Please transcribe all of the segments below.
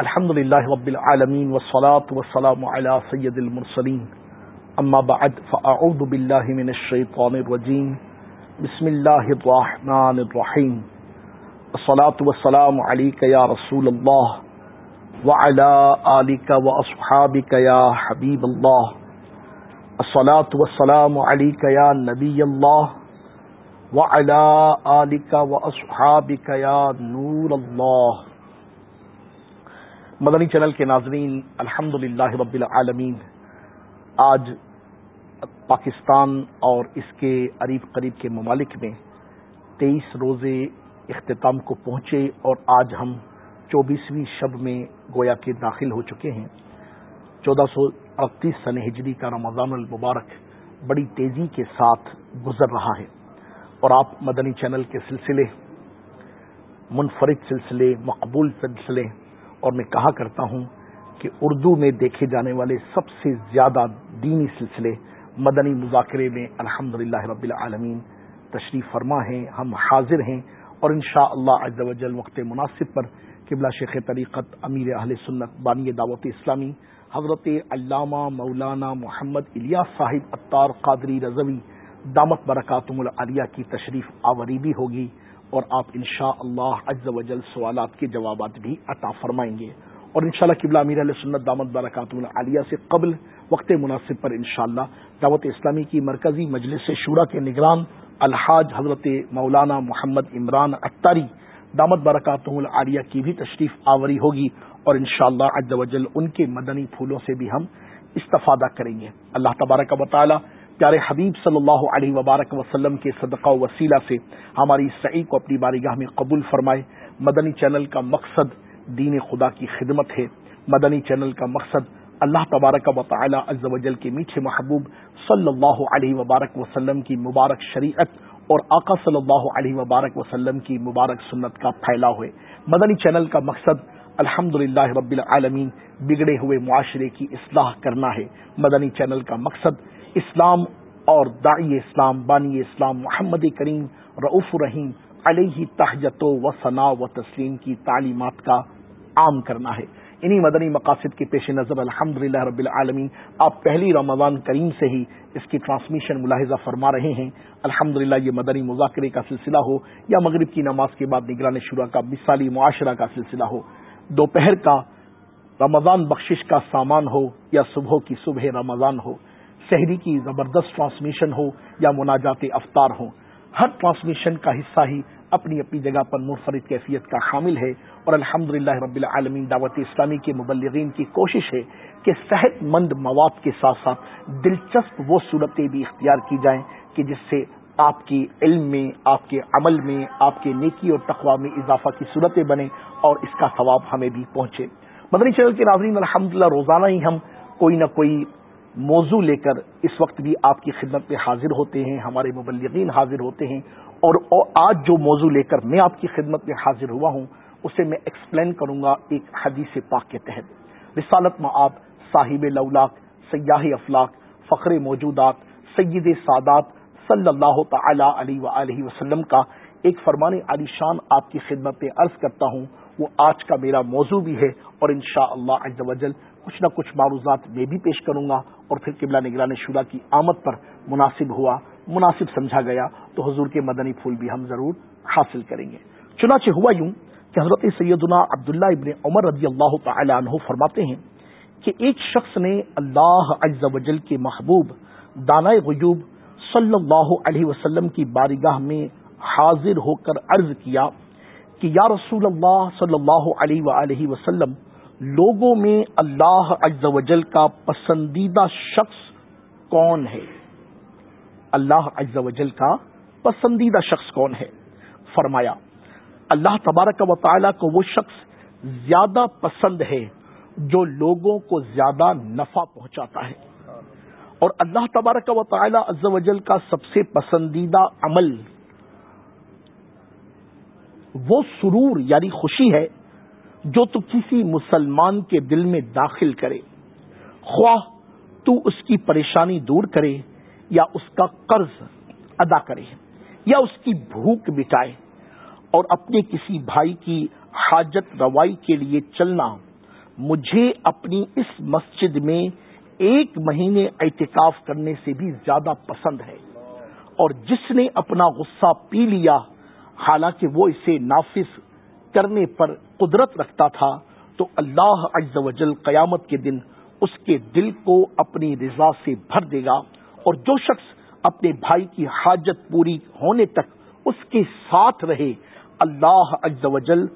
الحمد لله رب العالمين والصلاة والسلام على سيد المرسلين أما بعد فأعوذ بالله من الشيطان الرجيم بسم الله الرحمن الرحيم الصلاة والسلام عليك يا رسول الله وعلى آلك وأصحابك يا حبيب الله الصلاة والسلام عليك يا نبي الله وعلى آلك وأصحابك يا نور الله مدنی چینل کے ناظرین الحمد للہ رب العالمین، آج پاکستان اور اس کے قریب قریب کے ممالک میں تیئیس روزے اختتام کو پہنچے اور آج ہم چوبیسویں شب میں گویا کے داخل ہو چکے ہیں۔ چودہ سو اڑتیس سن ہجری کا رمضان المبارک بڑی تیزی کے ساتھ گزر رہا ہے۔ اور آپ مدنی چینل کے سلسلے، منفرد سلسلے، مقبول سلسلے اور میں کہا کرتا ہوں کہ اردو میں دیکھے جانے والے سب سے زیادہ دینی سلسلے مدنی مذاکرے میں الحمد رب العالمین تشریف فرما ہیں، ہم حاضر ہیں اور ان شاء اللہ وقت مناسب پر قبلہ شیخ طریقت امیر اہل سنت بانی دعوت اسلامی حضرت علامہ مولانا محمد الیاس صاحب اطار قادری رضوی دامت برکاتم العالیہ کی تشریف آوری بھی ہوگی۔ اور آپ انشاء اللہ اجز وجل سوالات کے جوابات بھی عطا فرمائیں گے۔ اور انشاءاللہ شاء قبلہ امیر علیہ سنت دامت برکات العالیہ سے قبل وقت مناسب پر انشاءاللہ دعوت اسلامی کی مرکزی مجلس شورا کے نگران الحاج حضرت مولانا محمد عمران اختاری دامت برکات العالیہ کی بھی تشریف آوری ہوگی اور انشاءاللہ شاء وجل ان کے مدنی پھولوں سے بھی ہم استفادہ کریں گے۔ اللہ تبارک و تعالی پیارے حبیب صلی اللہ علیہ وبارک وسلم کے صدقہ و وسیلہ سے ہماری سعی کو اپنی بارگاہ میں قبول فرمائے۔ مدنی چینل کا مقصد دین خدا کی خدمت ہے۔ مدنی چینل کا مقصد اللہ تبارک و تعالی عز و جل کے میٹھے محبوب صلی اللہ علیہ وبارک وسلم کی مبارک شریعت اور آقا صلی اللہ علیہ وبارک وسلم کی مبارک سنت کا پھیلا ہوئے مدنی چینل کا مقصد الحمد رب العالمین بگڑے ہوئے معاشرے کی اصلاح کرنا ہے۔ مدنی چینل کا مقصد اسلام اور دائی اسلام، بانی اسلام، محمد کریم رعف الرحیم علیہ تحجت و ثناء و تسلیم کی تعلیمات کا عام کرنا ہے۔ انہی مدنی مقاصد کے پیش نظر الحمد رب العالمین، آپ پہلی رمضان کریم سے ہی اس کی ٹرانسمیشن ملاحظہ فرما رہے ہیں۔ الحمد یہ مدنی مذاکرے کا سلسلہ ہو یا مغرب کی نماز کے بعد نگران شورا کا مثالی معاشرہ کا سلسلہ ہو۔ دوپہر کا رمضان بخشش کا سامان ہو یا صبح کی صبح رمضان ہو۔ شہری کی زبردست ٹرانسمیشن ہو یا مناجات افطار ہوں، ہر ٹرانسمیشن کا حصہ ہی اپنی اپنی جگہ پر منفرد کیفیت کا حامل ہے اور الحمد رب العالمین دعوت اسلامی کے مبلغین کی کوشش ہے کہ صحت مند مواد کے ساتھ ساتھ دلچسپ وہ صورتیں بھی اختیار کی جائیں کہ جس سے آپ کی علم میں، آپ کے عمل میں، آپ کے نیکی اور تقوا میں اضافہ کی صورتیں بنے اور اس کا ثواب ہمیں بھی پہنچے۔ مدنی چینل کے ناظرین الحمد روزانہ ہی ہم کوئی نہ کوئی موضوع لے کر اس وقت بھی آپ کی خدمت میں حاضر ہوتے ہیں، ہمارے مبلغین حاضر ہوتے ہیں اور آج جو موضوع لے کر میں آپ کی خدمت میں حاضر ہوا ہوں، اسے میں ایکسپلین کروں گا ایک حدیث پاک کے تحت۔ رسالت میں آپ صاحب لولاک سیاح افلاق فخر موجودات، سید سادات صلی اللہ تعالی علیہ وسلم کا ایک فرمان علی شان آپ کی خدمت میں عرض کرتا ہوں۔ وہ آج کا میرا موضوع بھی ہے اور انشاءاللہ شاء اللہ کچھ نہ کچھ معروضات میں بھی پیش کروں گا اور پھر قبلہ نگران شورا کی آمد پر مناسب ہوا، مناسب سمجھا گیا تو حضور کے مدنی پھول بھی ہم ضرور حاصل کریں گے۔ چنانچہ ہوا یوں کہ حضرت سیدنا عبداللہ ابن عمر رضی اللہ تعالی عنہ فرماتے ہیں کہ ایک شخص نے اللہ عز و جل کے محبوب دانا غیوب صلی اللہ علیہ وسلم کی بارگاہ میں حاضر ہو کر عرض کیا کہ یا رسول اللہ صلی اللہ علیہ وآلہ وسلم لوگوں میں اللہ عز و جل کا پسندیدہ شخص کون ہے؟ اللہ عز و جل کا پسندیدہ شخص کون ہے؟ فرمایا، اللہ تبارک و تعالی کو وہ شخص زیادہ پسند ہے جو لوگوں کو زیادہ نفع پہنچاتا ہے۔ اور اللہ تبارک و تعالی عز و جل کا سب سے پسندیدہ عمل وہ سرور یعنی خوشی ہے جو تو کسی مسلمان کے دل میں داخل کرے۔ خواہ تو اس کی پریشانی دور کرے یا اس کا قرض ادا کرے یا اس کی بھوک بٹائے اور اپنے کسی بھائی کی حاجت روائی کے لیے چلنا۔ مجھے اپنی اس مسجد میں ایک مہینے احتکاف کرنے سے بھی زیادہ پسند ہے اور جس نے اپنا غصہ پی لیا، حالانکہ وہ اسے نافذ کرنے پر قدرت رکھتا تھا، تو اللہ عز و جل قیامت کے دن اس کے دل کو اپنی رضا سے بھر دے گا اور جو شخص اپنے بھائی کی حاجت پوری ہونے تک اس کے ساتھ رہے، اللہ عز و جل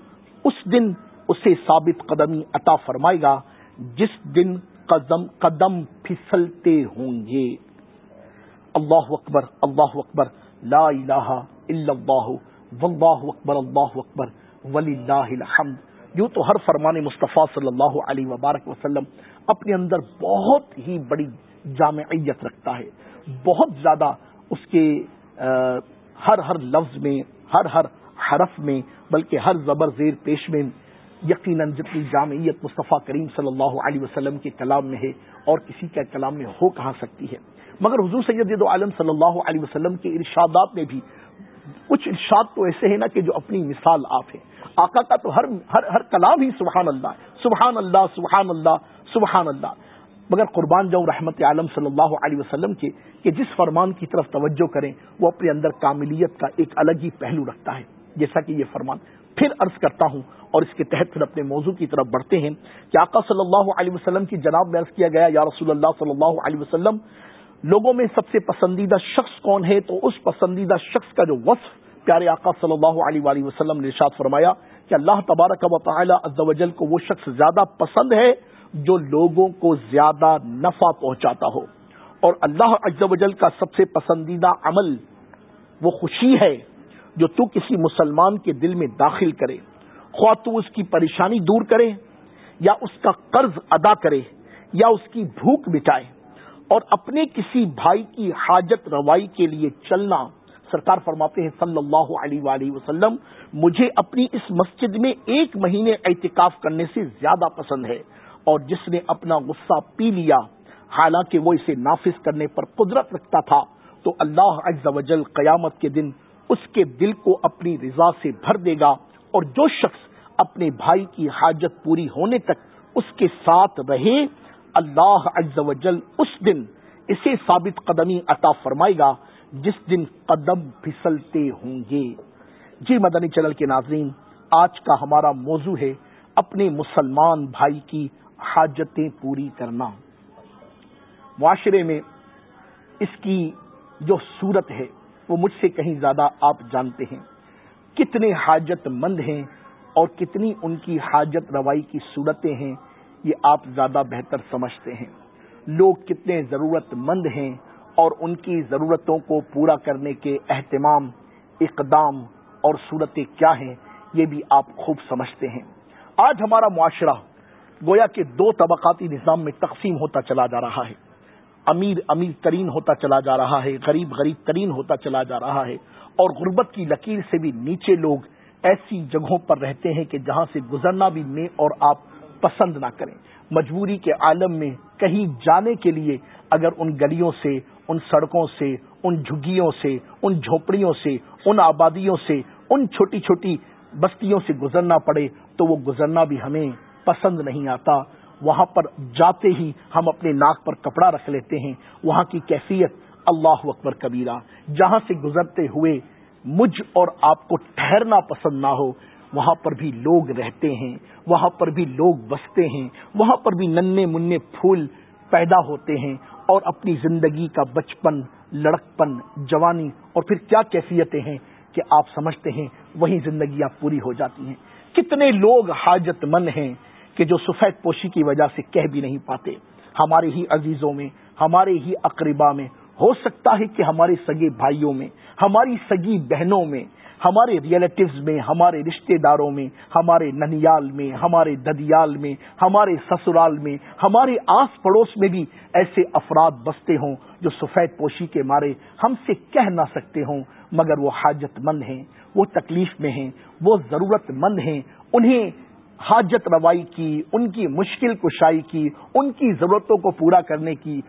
اس دن اسے ثابت قدمی عطا فرمائے گا، جس دن قدم قدم پھسلتے ہوں گے۔ اللہ اکبر اللہ اکبر، لا الہ الا اللہ، واللہ اکبر، اللہ اکبر۔ ولی اللہ الحمد. یوں تو ہر فرمان مصطفیٰ صلی اللہ علیہ وبارک وسلم اپنے اندر بہت ہی بڑی جامعیت رکھتا ہے. بہت زیادہ اس کے ہر ہر لفظ میں، ہر ہر حرف میں، بلکہ ہر زبر زیر پیش میں یقیناً جتنی جامعیت مصطفیٰ کریم صلی اللہ علیہ وسلم کے کلام میں ہے اور کسی کے کلام میں ہو کہاں سکتی ہے. مگر حضور سید عالم صلی اللہ علیہ وسلم کے ارشادات میں بھی کچھ ارشاد تو ایسے ہیں نا کہ جو اپنی مثال آپ ہیں۔ آقا کا تو ہر ہر ہر کلام ہی سبحان اللہ سبحان اللہ سبحان اللہ سبحان اللہ۔ مگر قربان جاؤ رحمت عالم صلی اللہ علیہ وسلم کے، کہ جس فرمان کی طرف توجہ کریں، وہ اپنے اندر کاملیت کا ایک الگ ہی پہلو رکھتا ہے۔ جیسا کہ یہ فرمان پھر عرض کرتا ہوں اور اس کے تحت پھر اپنے موضوع کی طرف بڑھتے ہیں کہ آقا صلی اللہ علیہ وسلم کی جناب میں عرض کیا گیا، یا رسول اللہ صلی اللہ علیہ وسلم لوگوں میں سب سے پسندیدہ شخص کون ہے تو اس پسندیدہ شخص کا جو وصف پیارے آقا صلی اللہ علیہ وآلہ وسلم نے ارشاد فرمایا کہ اللہ تبارک و تعالی عز و جل کو وہ شخص زیادہ پسند ہے جو لوگوں کو زیادہ نفع پہنچاتا ہو۔ اور اللہ عز و جل کا سب سے پسندیدہ عمل وہ خوشی ہے جو تو کسی مسلمان کے دل میں داخل کرے، خواہ تو اس کی پریشانی دور کرے یا اس کا قرض ادا کرے یا اس کی بھوک مٹائے۔ اور اپنے کسی بھائی کی حاجت روائی کے لیے چلنا سرکار فرماتے ہیں صلی اللہ علیہ وآلہ وسلم، مجھے اپنی اس مسجد میں ایک مہینے احتکاف کرنے سے زیادہ پسند ہے اور جس نے اپنا غصہ پی لیا، حالانکہ وہ اسے نافذ کرنے پر قدرت رکھتا تھا، تو اللہ عز و جل قیامت کے دن اس کے دل کو اپنی رضا سے بھر دے گا اور جو شخص اپنے بھائی کی حاجت پوری ہونے تک اس کے ساتھ رہے اللہ عز و جل اس دن اسے ثابت قدمی عطا فرمائے گا جس دن قدم پھسلتے ہوں گے۔ جی مدنی چلل کے ناظرین، آج کا ہمارا موضوع ہے اپنے مسلمان بھائی کی حاجتیں پوری کرنا۔ معاشرے میں اس کی جو صورت ہے، وہ مجھ سے کہیں زیادہ آپ جانتے ہیں۔ کتنے حاجت مند ہیں اور کتنی ان کی حاجت روائی کی صورتیں ہیں۔ یہ آپ زیادہ بہتر سمجھتے ہیں۔ لوگ کتنے ضرورت مند ہیں اور ان کی ضرورتوں کو پورا کرنے کے اہتمام، اقدام اور صورتیں کیا ہیں، یہ بھی آپ خوب سمجھتے ہیں۔ آج ہمارا معاشرہ گویا کے دو طبقاتی نظام میں تقسیم ہوتا چلا جا رہا ہے۔ امیر امیر ترین ہوتا چلا جا رہا ہے، غریب غریب ترین ہوتا چلا جا رہا ہے۔ اور غربت کی لکیر سے بھی نیچے لوگ ایسی جگہوں پر رہتے ہیں کہ جہاں سے گزرنا بھی میں اور آپ پسند نہ کریں۔ مجبوری کے عالم میں کہیں جانے کے لیے اگر ان گلیوں سے، ان سڑکوں سے، ان جھگیوں سے، ان جھوپڑیوں سے، ان آبادیوں سے، ان چھوٹی چھوٹی بستیوں سے گزرنا پڑے تو وہ گزرنا بھی ہمیں پسند نہیں آتا۔ وہاں پر جاتے ہی ہم اپنے ناک پر کپڑا رکھ لیتے ہیں۔ وہاں کی کیفیت اللہ اکبر کبیرہ۔ جہاں سے گزرتے ہوئے مجھ اور آپ کو ٹھہرنا پسند نہ ہو وہاں پر بھی لوگ رہتے ہیں، وہاں پر بھی لوگ بستے ہیں، وہاں پر بھی ننے منع پھول پیدا ہوتے ہیں اور اپنی زندگی کا بچپن، لڑکپن، جوانی اور پھر کیا کیفیتیں ہیں کہ آپ سمجھتے ہیں وہی زندگیاں پوری ہو جاتی ہیں۔ کتنے لوگ حاجت مند ہیں کہ جو سفید پوشی کی وجہ سے کہہ بھی نہیں پاتے۔ ہمارے ہی عزیزوں میں، ہمارے ہی اقربا میں، ہو سکتا ہے کہ ہمارے سگے بھائیوں میں، ہماری سگی بہنوں میں ہمارے ریلیٹوز میں، ہمارے رشتہ داروں میں، ہمارے ننیال میں، ہمارے ددیال میں، ہمارے سسرال میں، ہمارے آس پڑوس میں بھی ایسے افراد بستے ہوں جو سفید پوشی کے مارے ہم سے کہہ نہ سکتے ہوں، مگر وہ حاجت مند ہیں، وہ تکلیف میں ہیں، وہ ضرورت مند ہیں، انہیں حاجت روائی کی، ان کی مشکل کشائی کی، ان کی ضرورتوں کو پورا کرنے کی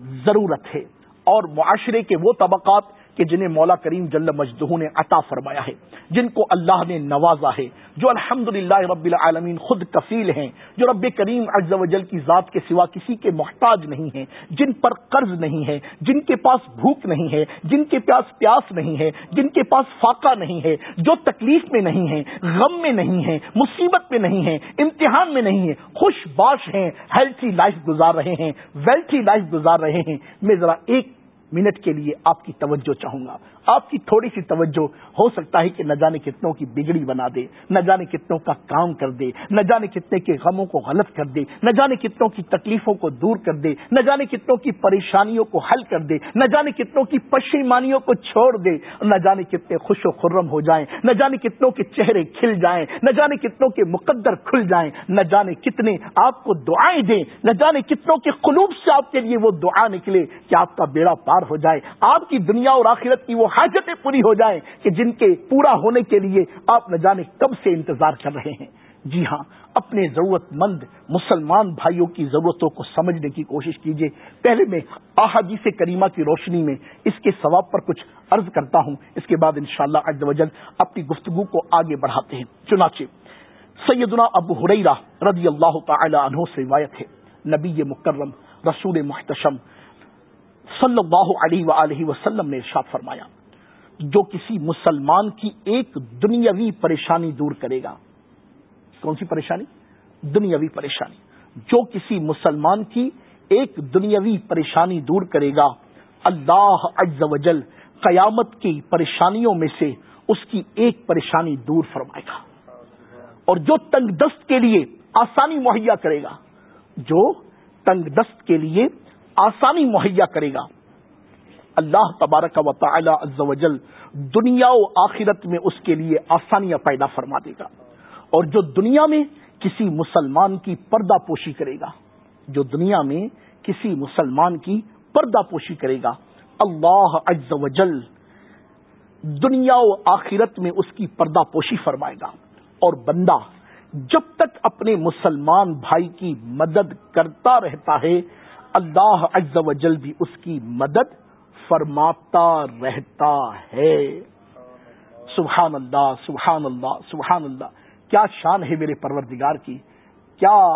ضرورت ہے۔ اور معاشرے کے وہ طبقات کہ جنہیں مولا کریم جل مجدہ نے عطا فرمایا ہے، جن کو اللہ نے نوازا ہے، جو الحمد رب العالمین خود کفیل ہیں، جو رب کریم اجز وجل کی ذات کے سوا کسی کے محتاج نہیں ہیں، جن پر قرض نہیں ہے، جن کے پاس بھوک نہیں ہے، جن کے پاس پیاس نہیں ہے، جن کے پاس فاقہ نہیں ہے، جو تکلیف میں نہیں ہے غم میں نہیں ہے مصیبت میں نہیں ہے امتحان میں نہیں ہے خوش باش ہیں ہیلتھی لائف گزار رہے ہیں ویلتھی لائف گزار رہے ہیں۔ میں ذرا ایک منٹ کے لیے آپ کی توجہ چاہوں گا آپ کی تھوڑی سی توجہ ہو سکتا ہے کہ نہ جانے کتنوں کی بگڑی بنا دے نہ جانے کتنوں کا کام کر دے نہ جانے کتنے کے غموں کو غلط کر دے نہ جانے کتنوں کی تکلیفوں کو دور کر دے نہ جانے کتنوں کی پریشانیوں کو حل کر دے نہ جانے کتنوں کی پشیمانیوں کو چھوڑ دے نہ جانے کتنے خوش و خرم ہو جائیں نہ جانے کتنوں کے چہرے کھل جائیں نہ جانے کتنوں کے مقدر کھل جائیں نہ جانے کتنے آپ کو دعائیں دیں نہ جانے کتنوں کے قلوب سے آپ کے لیے وہ دعا نکلے کہ آپ کا بیڑا پار پار ہو جائے۔ آپ کی دنیا اور آخرت کی وہ حاجتیں پوری ہو جائیں کہ جن کے پورا ہونے کے لیے آپ نہ جانے کب سے انتظار کر رہے ہیں۔ جی ہاں اپنے ضرورت مند مسلمان بھائیوں کی ضرورتوں کو سمجھنے کی کوشش کیجیے پہلے میں احادیث کریمہ کی روشنی میں اس کے ثواب پر کچھ عرض کرتا ہوں۔ اس کے بعد انشاءاللہ شاء اللہ وجل اپنی گفتگو کو آگے بڑھاتے ہیں۔ چنانچہ، سیدنا ابو حریرہ رضی اللہ تعالی عنہ سے روایت ہے۔ نبی مکرم، رسول محتشم صلی اللہ علیہ وآلہ وسلم نے ارشاد فرمایا، جو کسی مسلمان کی ایک دنیاوی پریشانی دور کرے گا، کون سی پریشانی؟ دنیاوی پریشانی۔ جو کسی مسلمان کی ایک دنیاوی پریشانی دور کرے گا، اللہ عز و جل قیامت کی پریشانیوں میں سے اس کی ایک پریشانی دور فرمائے گا۔ اور جو تنگ دست کے لیے آسانی مہیا کرے گا، جو تنگ دست کے لیے آسانی مہیا کرے گا۔ اللہ تبارک و تعالی عز و جل دنیا و آخرت میں اس کے لیے آسانیاں پیدا فرما دے گا۔ اور جو دنیا میں کسی مسلمان کی پردہ پوشی کرے گا، جو دنیا میں کسی مسلمان کی پردہ پوشی کرے گا، اللہ عز و جل دنیا و آخرت میں اس کی پردہ پوشی فرمائے گا۔ اور بندہ جب تک اپنے مسلمان بھائی کی مدد کرتا رہتا ہے اللہ عز و جل بھی اس کی مدد فرماتا رہتا ہے۔ سبحان اللہ سبحان اللہ سبحان اللہ۔ کیا شان ہے میرے پروردگار کی۔ کیا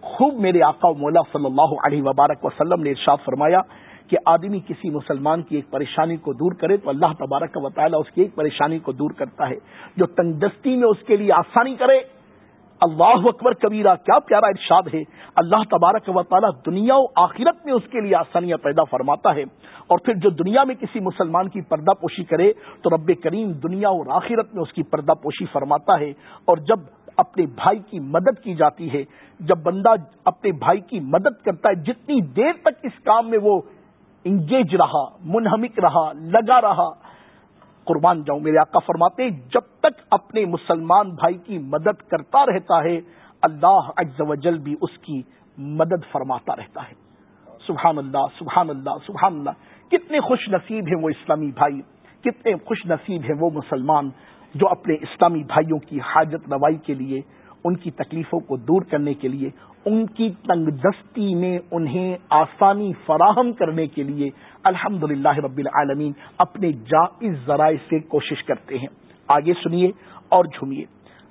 خوب میرے آقا و مولا صلی اللہ علیہ وبارک وسلم نے ارشاد فرمایا کہ آدمی کسی مسلمان کی ایک پریشانی کو دور کرے تو اللہ تبارک و تعالیٰ اس کی ایک پریشانی کو دور کرتا ہے، جو تنگ دستی میں اس کے لیے آسانی کرے۔ اللہ اکبر کبیرہ کیا پیارا ارشاد ہے؟ اللہ تبارک و تعالیٰ دنیا و آخرت میں اس کے لیے آسانیاں پیدا فرماتا ہے۔ اور پھر جو دنیا میں کسی مسلمان کی پردہ پوشی کرے، تو رب کریم دنیا اور آخرت میں اس کی پردہ پوشی فرماتا ہے۔ اور جب اپنے بھائی کی مدد کی جاتی ہے، جب بندہ اپنے بھائی کی مدد کرتا ہے، جتنی دیر تک اس کام میں وہ انگیج رہا، منہمک رہا، لگا رہا قربان جاؤں۔ میرے آقا فرماتے جب تک اپنے مسلمان بھائی کی مدد کرتا رہتا ہے، اللہ عز و جل بھی اس کی مدد فرماتا رہتا ہے۔ سبحان اللہ سبحان اللہ سبحان اللہ۔ کتنے خوش نصیب ہیں وہ اسلامی بھائی، کتنے خوش نصیب ہیں وہ مسلمان جو اپنے اسلامی بھائیوں کی حاجت روائی کے لیے، ان کی تکلیفوں کو دور کرنے کے لیے ان کی تنگ دستی میں انہیں آسانی فراہم کرنے کے لیے الحمد رب العالمین اپنے جائز ذرائع سے کوشش کرتے ہیں۔ آگے سنیے اور جھومیے۔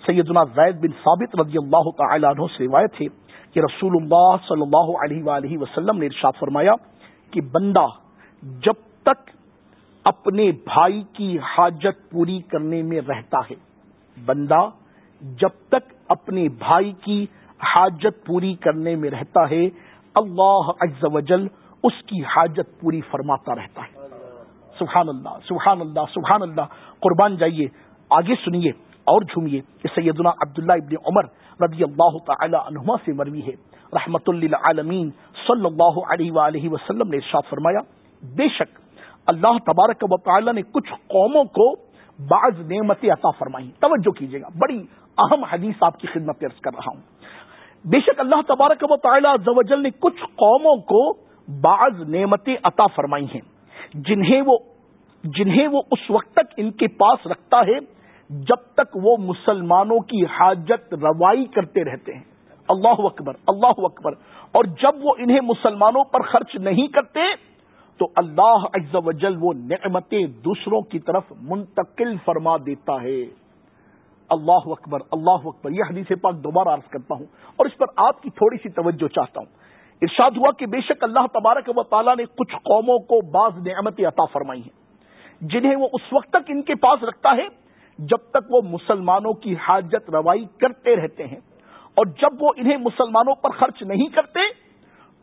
سیدنا زید بن ثابت رضی اللہ تعالی عنہ سے روایت ہے کہ رسول اللہ صلی اللہ علیہ وآلہ وسلم نے ارشاد فرمایا کہ بندہ جب تک اپنے بھائی کی حاجت پوری کرنے میں رہتا ہے، بندہ جب تک اپنے بھائی کی حاجت پوری کرنے میں رہتا ہے، اللہ عز و جل اس کی حاجت پوری فرماتا رہتا ہے۔ سبحان اللہ سبحان اللہ سبحان اللہ۔ قربان جائیے، آگے سنیے اور جھومیے۔ کہ سیدنا عبداللہ ابن عمر رضی اللہ تعالی عنہما سے مروی ہے۔ رحمت اللہ عالمین صلی اللہ علیہ وآلہ وسلم نے ارشاد فرمایا، بے شک اللہ تبارک و تعالی نے کچھ قوموں کو بعض نعمتیں عطا فرمائی۔ توجہ کیجیے گا، بڑی اہم حدیث آپ کی خدمت عرض کر رہا ہوں۔ بے شک اللہ تبارک و تعالی زوجل نے کچھ قوموں کو بعض نعمتیں عطا فرمائی ہیں۔ جنہیں وہ جنہیں وہ اس وقت تک ان کے پاس رکھتا ہے جب تک وہ مسلمانوں کی حاجت روائی کرتے رہتے ہیں۔ اللہ اکبر اللہ اکبر۔ اور جب وہ انہیں مسلمانوں پر خرچ نہیں کرتے، تو اللہ عز و جل وہ نعمتیں دوسروں کی طرف منتقل فرما دیتا ہے۔ اللہ اکبر اللہ اکبر، یہ حدیث پاک دوبارہ عرض کرتا ہوں اور اس پر آپ کی تھوڑی سی توجہ چاہتا ہوں۔ ارشاد ہوا کہ بے شک اللہ تبارک و تعالیٰ نے کچھ قوموں کو بعض نعمتیں عطا فرمائی ہیں، جنہیں وہ اس وقت تک ان کے پاس رکھتا ہے جب تک وہ مسلمانوں کی حاجت روائی کرتے رہتے ہیں۔ اور جب وہ انہیں مسلمانوں پر خرچ نہیں کرتے،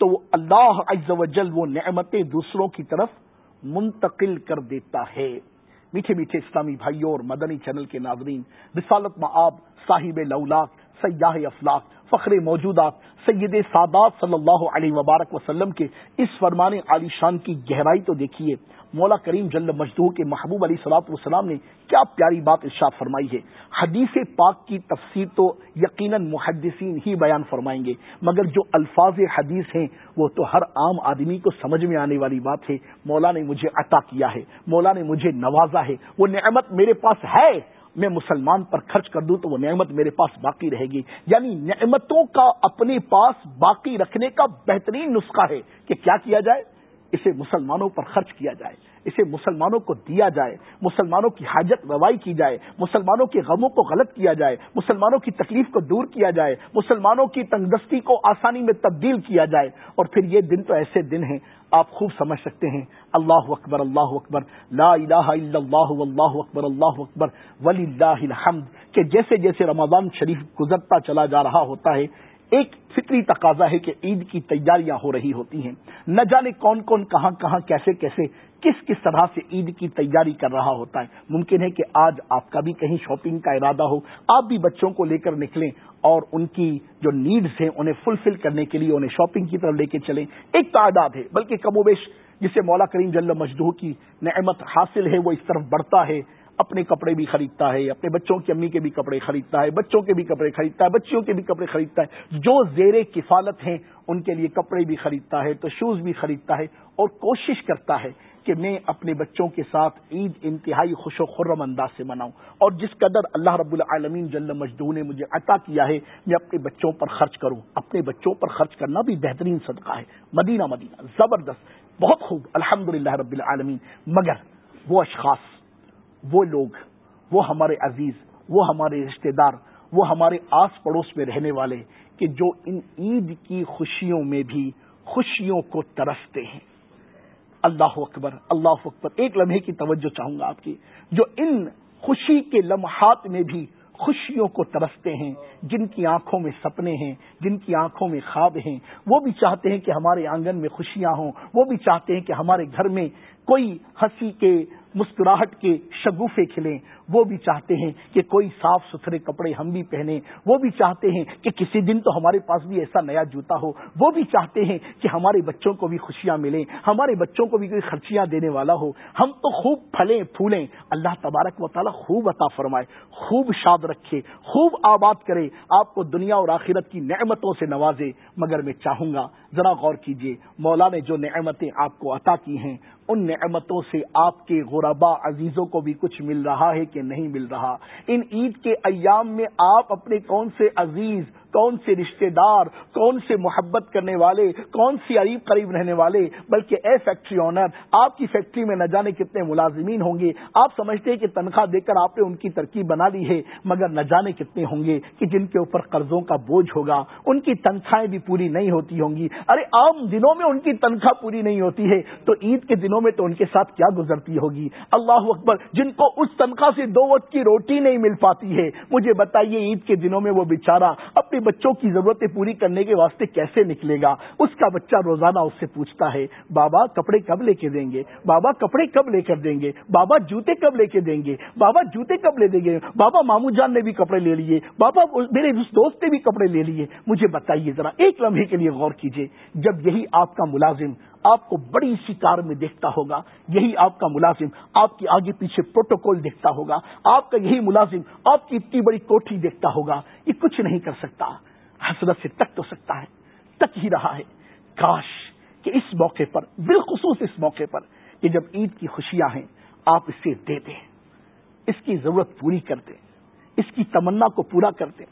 تو وہ اللہ عز و جل وہ نعمتیں دوسروں کی طرف منتقل کر دیتا ہے۔ میٹھے میٹھے اسلامی بھائیوں اور مدنی چینل کے ناظرین، رسالت معاب صاحب لولاک سیاح افلاق، فخر موجودات سید سادات صلی اللہ علیہ وبارک وسلم کے اس فرمان عالی شان کی گہرائی تو دیکھیے۔ مولا کریم جل مجدور کے محبوب علی سلاط والسلام نے کیا پیاری بات ارشاد فرمائی ہے۔ حدیث پاک کی تفسیر تو یقیناً محدثین ہی بیان فرمائیں گے، مگر جو الفاظ حدیث ہیں وہ تو ہر عام آدمی کو سمجھ میں آنے والی بات ہے۔ مولا نے مجھے عطا کیا ہے، مولا نے مجھے نوازا ہے۔ وہ نعمت میرے پاس ہے، میں مسلمان پر خرچ کر دوں تو وہ نعمت میرے پاس باقی رہے گی۔ یعنی نعمتوں کا اپنے پاس باقی رکھنے کا بہترین نسخہ ہے کہ کیا کیا جائے؟ اسے مسلمانوں پر خرچ کیا جائے، اسے مسلمانوں کو دیا جائے، مسلمانوں کی حاجت روائی کی جائے، مسلمانوں کے غموں کو غلط کیا جائے، مسلمانوں کی تکلیف کو دور کیا جائے، مسلمانوں کی تنگستی کو آسانی میں تبدیل کیا جائے۔ اور پھر یہ دن تو ایسے دن ہیں، آپ خوب سمجھ سکتے ہیں، اللہ اکبر اللہ اکبر، لا الہ الا اللہ، واللہ اکبر، اللہ اکبر ولی اللہ الحمد، کہ جیسے جیسے رمضان شریف گزرتا چلا جا رہا ہوتا ہے ایک فطری تقاضا ہے کہ عید کی تیاریاں ہو رہی ہوتی ہیں۔ نہ جانے کون کون کہاں کہاں کیسے کیسے کس کس طرح سے عید کی تیاری کر رہا ہوتا ہے۔ ممکن ہے کہ آج آپ کا بھی کہیں شاپنگ کا ارادہ ہو، آپ بھی بچوں کو لے کر نکلیں اور ان کی جو نیڈز ہیں انہیں فلفل کرنے کے لیے انہیں شاپنگ کی طرف لے کے چلیں۔ ایک تعداد ہے، بلکہ کم و بیش جسے مولا کریم جل مجدو کی نعمت حاصل ہے، وہ اس طرف بڑھتا ہے۔ اپنے کپڑے بھی خریدتا ہے، اپنے بچوں کی امی کے بھی کپڑے خریدتا ہے، بچوں کے بھی کپڑے خریدتا ہے، بچیوں کے بھی کپڑے خریدتا ہے۔ جو زیر کفالت ہیں، ان کے لیے کپڑے بھی خریدتا ہے، تو شوز بھی خریدتا ہے۔ اور کوشش کرتا ہے کہ میں اپنے بچوں کے ساتھ عید انتہائی خوش و خرم انداز سے مناؤں۔ اور جس قدر اللہ رب العالمین جل مجدو نے مجھے عطا کیا ہے، میں اپنے بچوں پر خرچ کروں۔ اپنے بچوں پر خرچ کرنا بھی بہترین صدقہ ہے۔ مدینہ مدینہ، زبردست، بہت خوب الحمد رب العالمین۔ مگر وہ اشخاص وہ لوگ، وہ ہمارے عزیز، وہ ہمارے رشتہ دار، وہ ہمارے آس پڑوس میں رہنے والے کہ جو ان عید کی خوشیوں میں بھی خوشیوں کو ترستے ہیں۔ اللہ اکبر اللہ اکبر۔ ایک لمحے کی توجہ چاہوں گا آپ کی۔ جو ان خوشی کے لمحات میں بھی خوشیوں کو ترستے ہیں، جن کی آنکھوں میں سپنے ہیں، جن کی آنکھوں میں خواب ہیں، وہ بھی چاہتے ہیں کہ ہمارے آنگن میں خوشیاں ہوں، وہ بھی چاہتے ہیں کہ ہمارے گھر میں کوئی ہنسی کے مسکراہٹ کے شگوفے کھلیں۔ وہ بھی چاہتے ہیں کہ کوئی صاف ستھرے کپڑے ہم بھی پہنے، وہ بھی چاہتے ہیں کہ کسی دن تو ہمارے پاس بھی ایسا نیا جوتا ہو، وہ بھی چاہتے ہیں کہ ہمارے بچوں کو بھی خوشیاں ملیں، ہمارے بچوں کو بھی کوئی خرچیاں دینے والا ہو۔ ہم تو خوب پھلیں، پھولیں، اللہ تبارک و تعالیٰ خوب عطا فرمائے، خوب شاد رکھے، خوب آباد کرے، آپ کو دنیا اور آخرت کی نعمتوں سے نوازے۔ مگر میں چاہوں گا، ذرا غور کیجیے مولا نے جو نعمتیں آپ کو عطا کی ہیں، ان نعمتوں سے آپ کے غربا عزیزوں کو بھی کچھ مل رہا ہے کہ نہیں مل رہا۔ ان عید کے ایام میں آپ اپنے کون سے عزیز، کون سے رشتہ دار، کون سے محبت کرنے والے، کون سی عریب قریب رہنے والے، بلکہ اے فیکٹری آنر آپ کی فیکٹری میں نہ جانے کتنے ملازمین ہوں گے۔ آپ سمجھتے ہیں کہ تنخواہ دے کر آپ نے ان کی ترکیب بنا لی ہے، مگر نہ جانے کتنے ہوں گے کہ جن کے اوپر قرضوں کا بوجھ ہوگا۔ ان کی تنخواہیں بھی پوری نہیں ہوتی ہوں گی۔ ارے، عام دنوں میں ان کی تنخواہ پوری نہیں ہوتی ہے۔ تو عید کے دنوں میں تو ان کے ساتھ کیا گزرتی ہوگی؟ اللہ اکبر، جن کو اس تنخواہ سے دو وقت کی روٹی نہیں مل پاتی ہے۔ مجھے بتائیے عید کے دنوں میں وہ بےچارا اپنی بچوں کی ضرورتیں پوری کرنے کے واسطے کیسے نکلے گا؟ اس کا بچہ روزانہ اس سے پوچھتا ہے، بابا، کپڑے کب لے کے دیں گے؟ بابا، کپڑے کب لے کر دیں گے؟ بابا، جوتے کب لے کے دیں گے؟ بابا، جوتے کب لے دیں گے؟ بابا مامو جان نے بھی کپڑے لے لیے۔ بابا، میرے اس دوست نے بھی کپڑے لے لیے۔ مجھے بتائیے ذرا، ایک لمحے کے لیے غور کیجیے جب یہی آپ کا ملازم آپ کو بڑی سی کار میں دیکھتا ہوگا، یہی آپ کا ملازم آپ کی آگے پیچھے پروٹوکول دیکھتا ہوگا، آپ کا یہی ملازم آپ کی اتنی بڑی کوٹھی دیکھتا ہوگا، یہ کچھ نہیں کر سکتا، حسرت سے تک تو سکتا ہے، تک ہی رہا ہے۔ کاش کہ اس موقع پر، بالخصوص اس موقع پر کہ جب عید کی خوشیاں ہیں، آپ اسے دے دیں۔ اس کی ضرورت پوری کر دیں۔ اس کی تمنا کو پورا کر دیں۔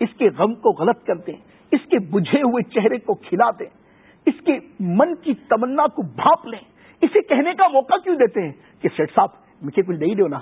اس کے غم کو غلط کر دیں۔ اس کے بجھے ہوئے چہرے کو کھلا دیں۔ اس کے من کی تمنا کو بھاپ لیں۔ اسے کہنے کا موقع کیوں دیتے ہیں کہ سیٹ صاحب، مجھے کچھ دے ہی دو نا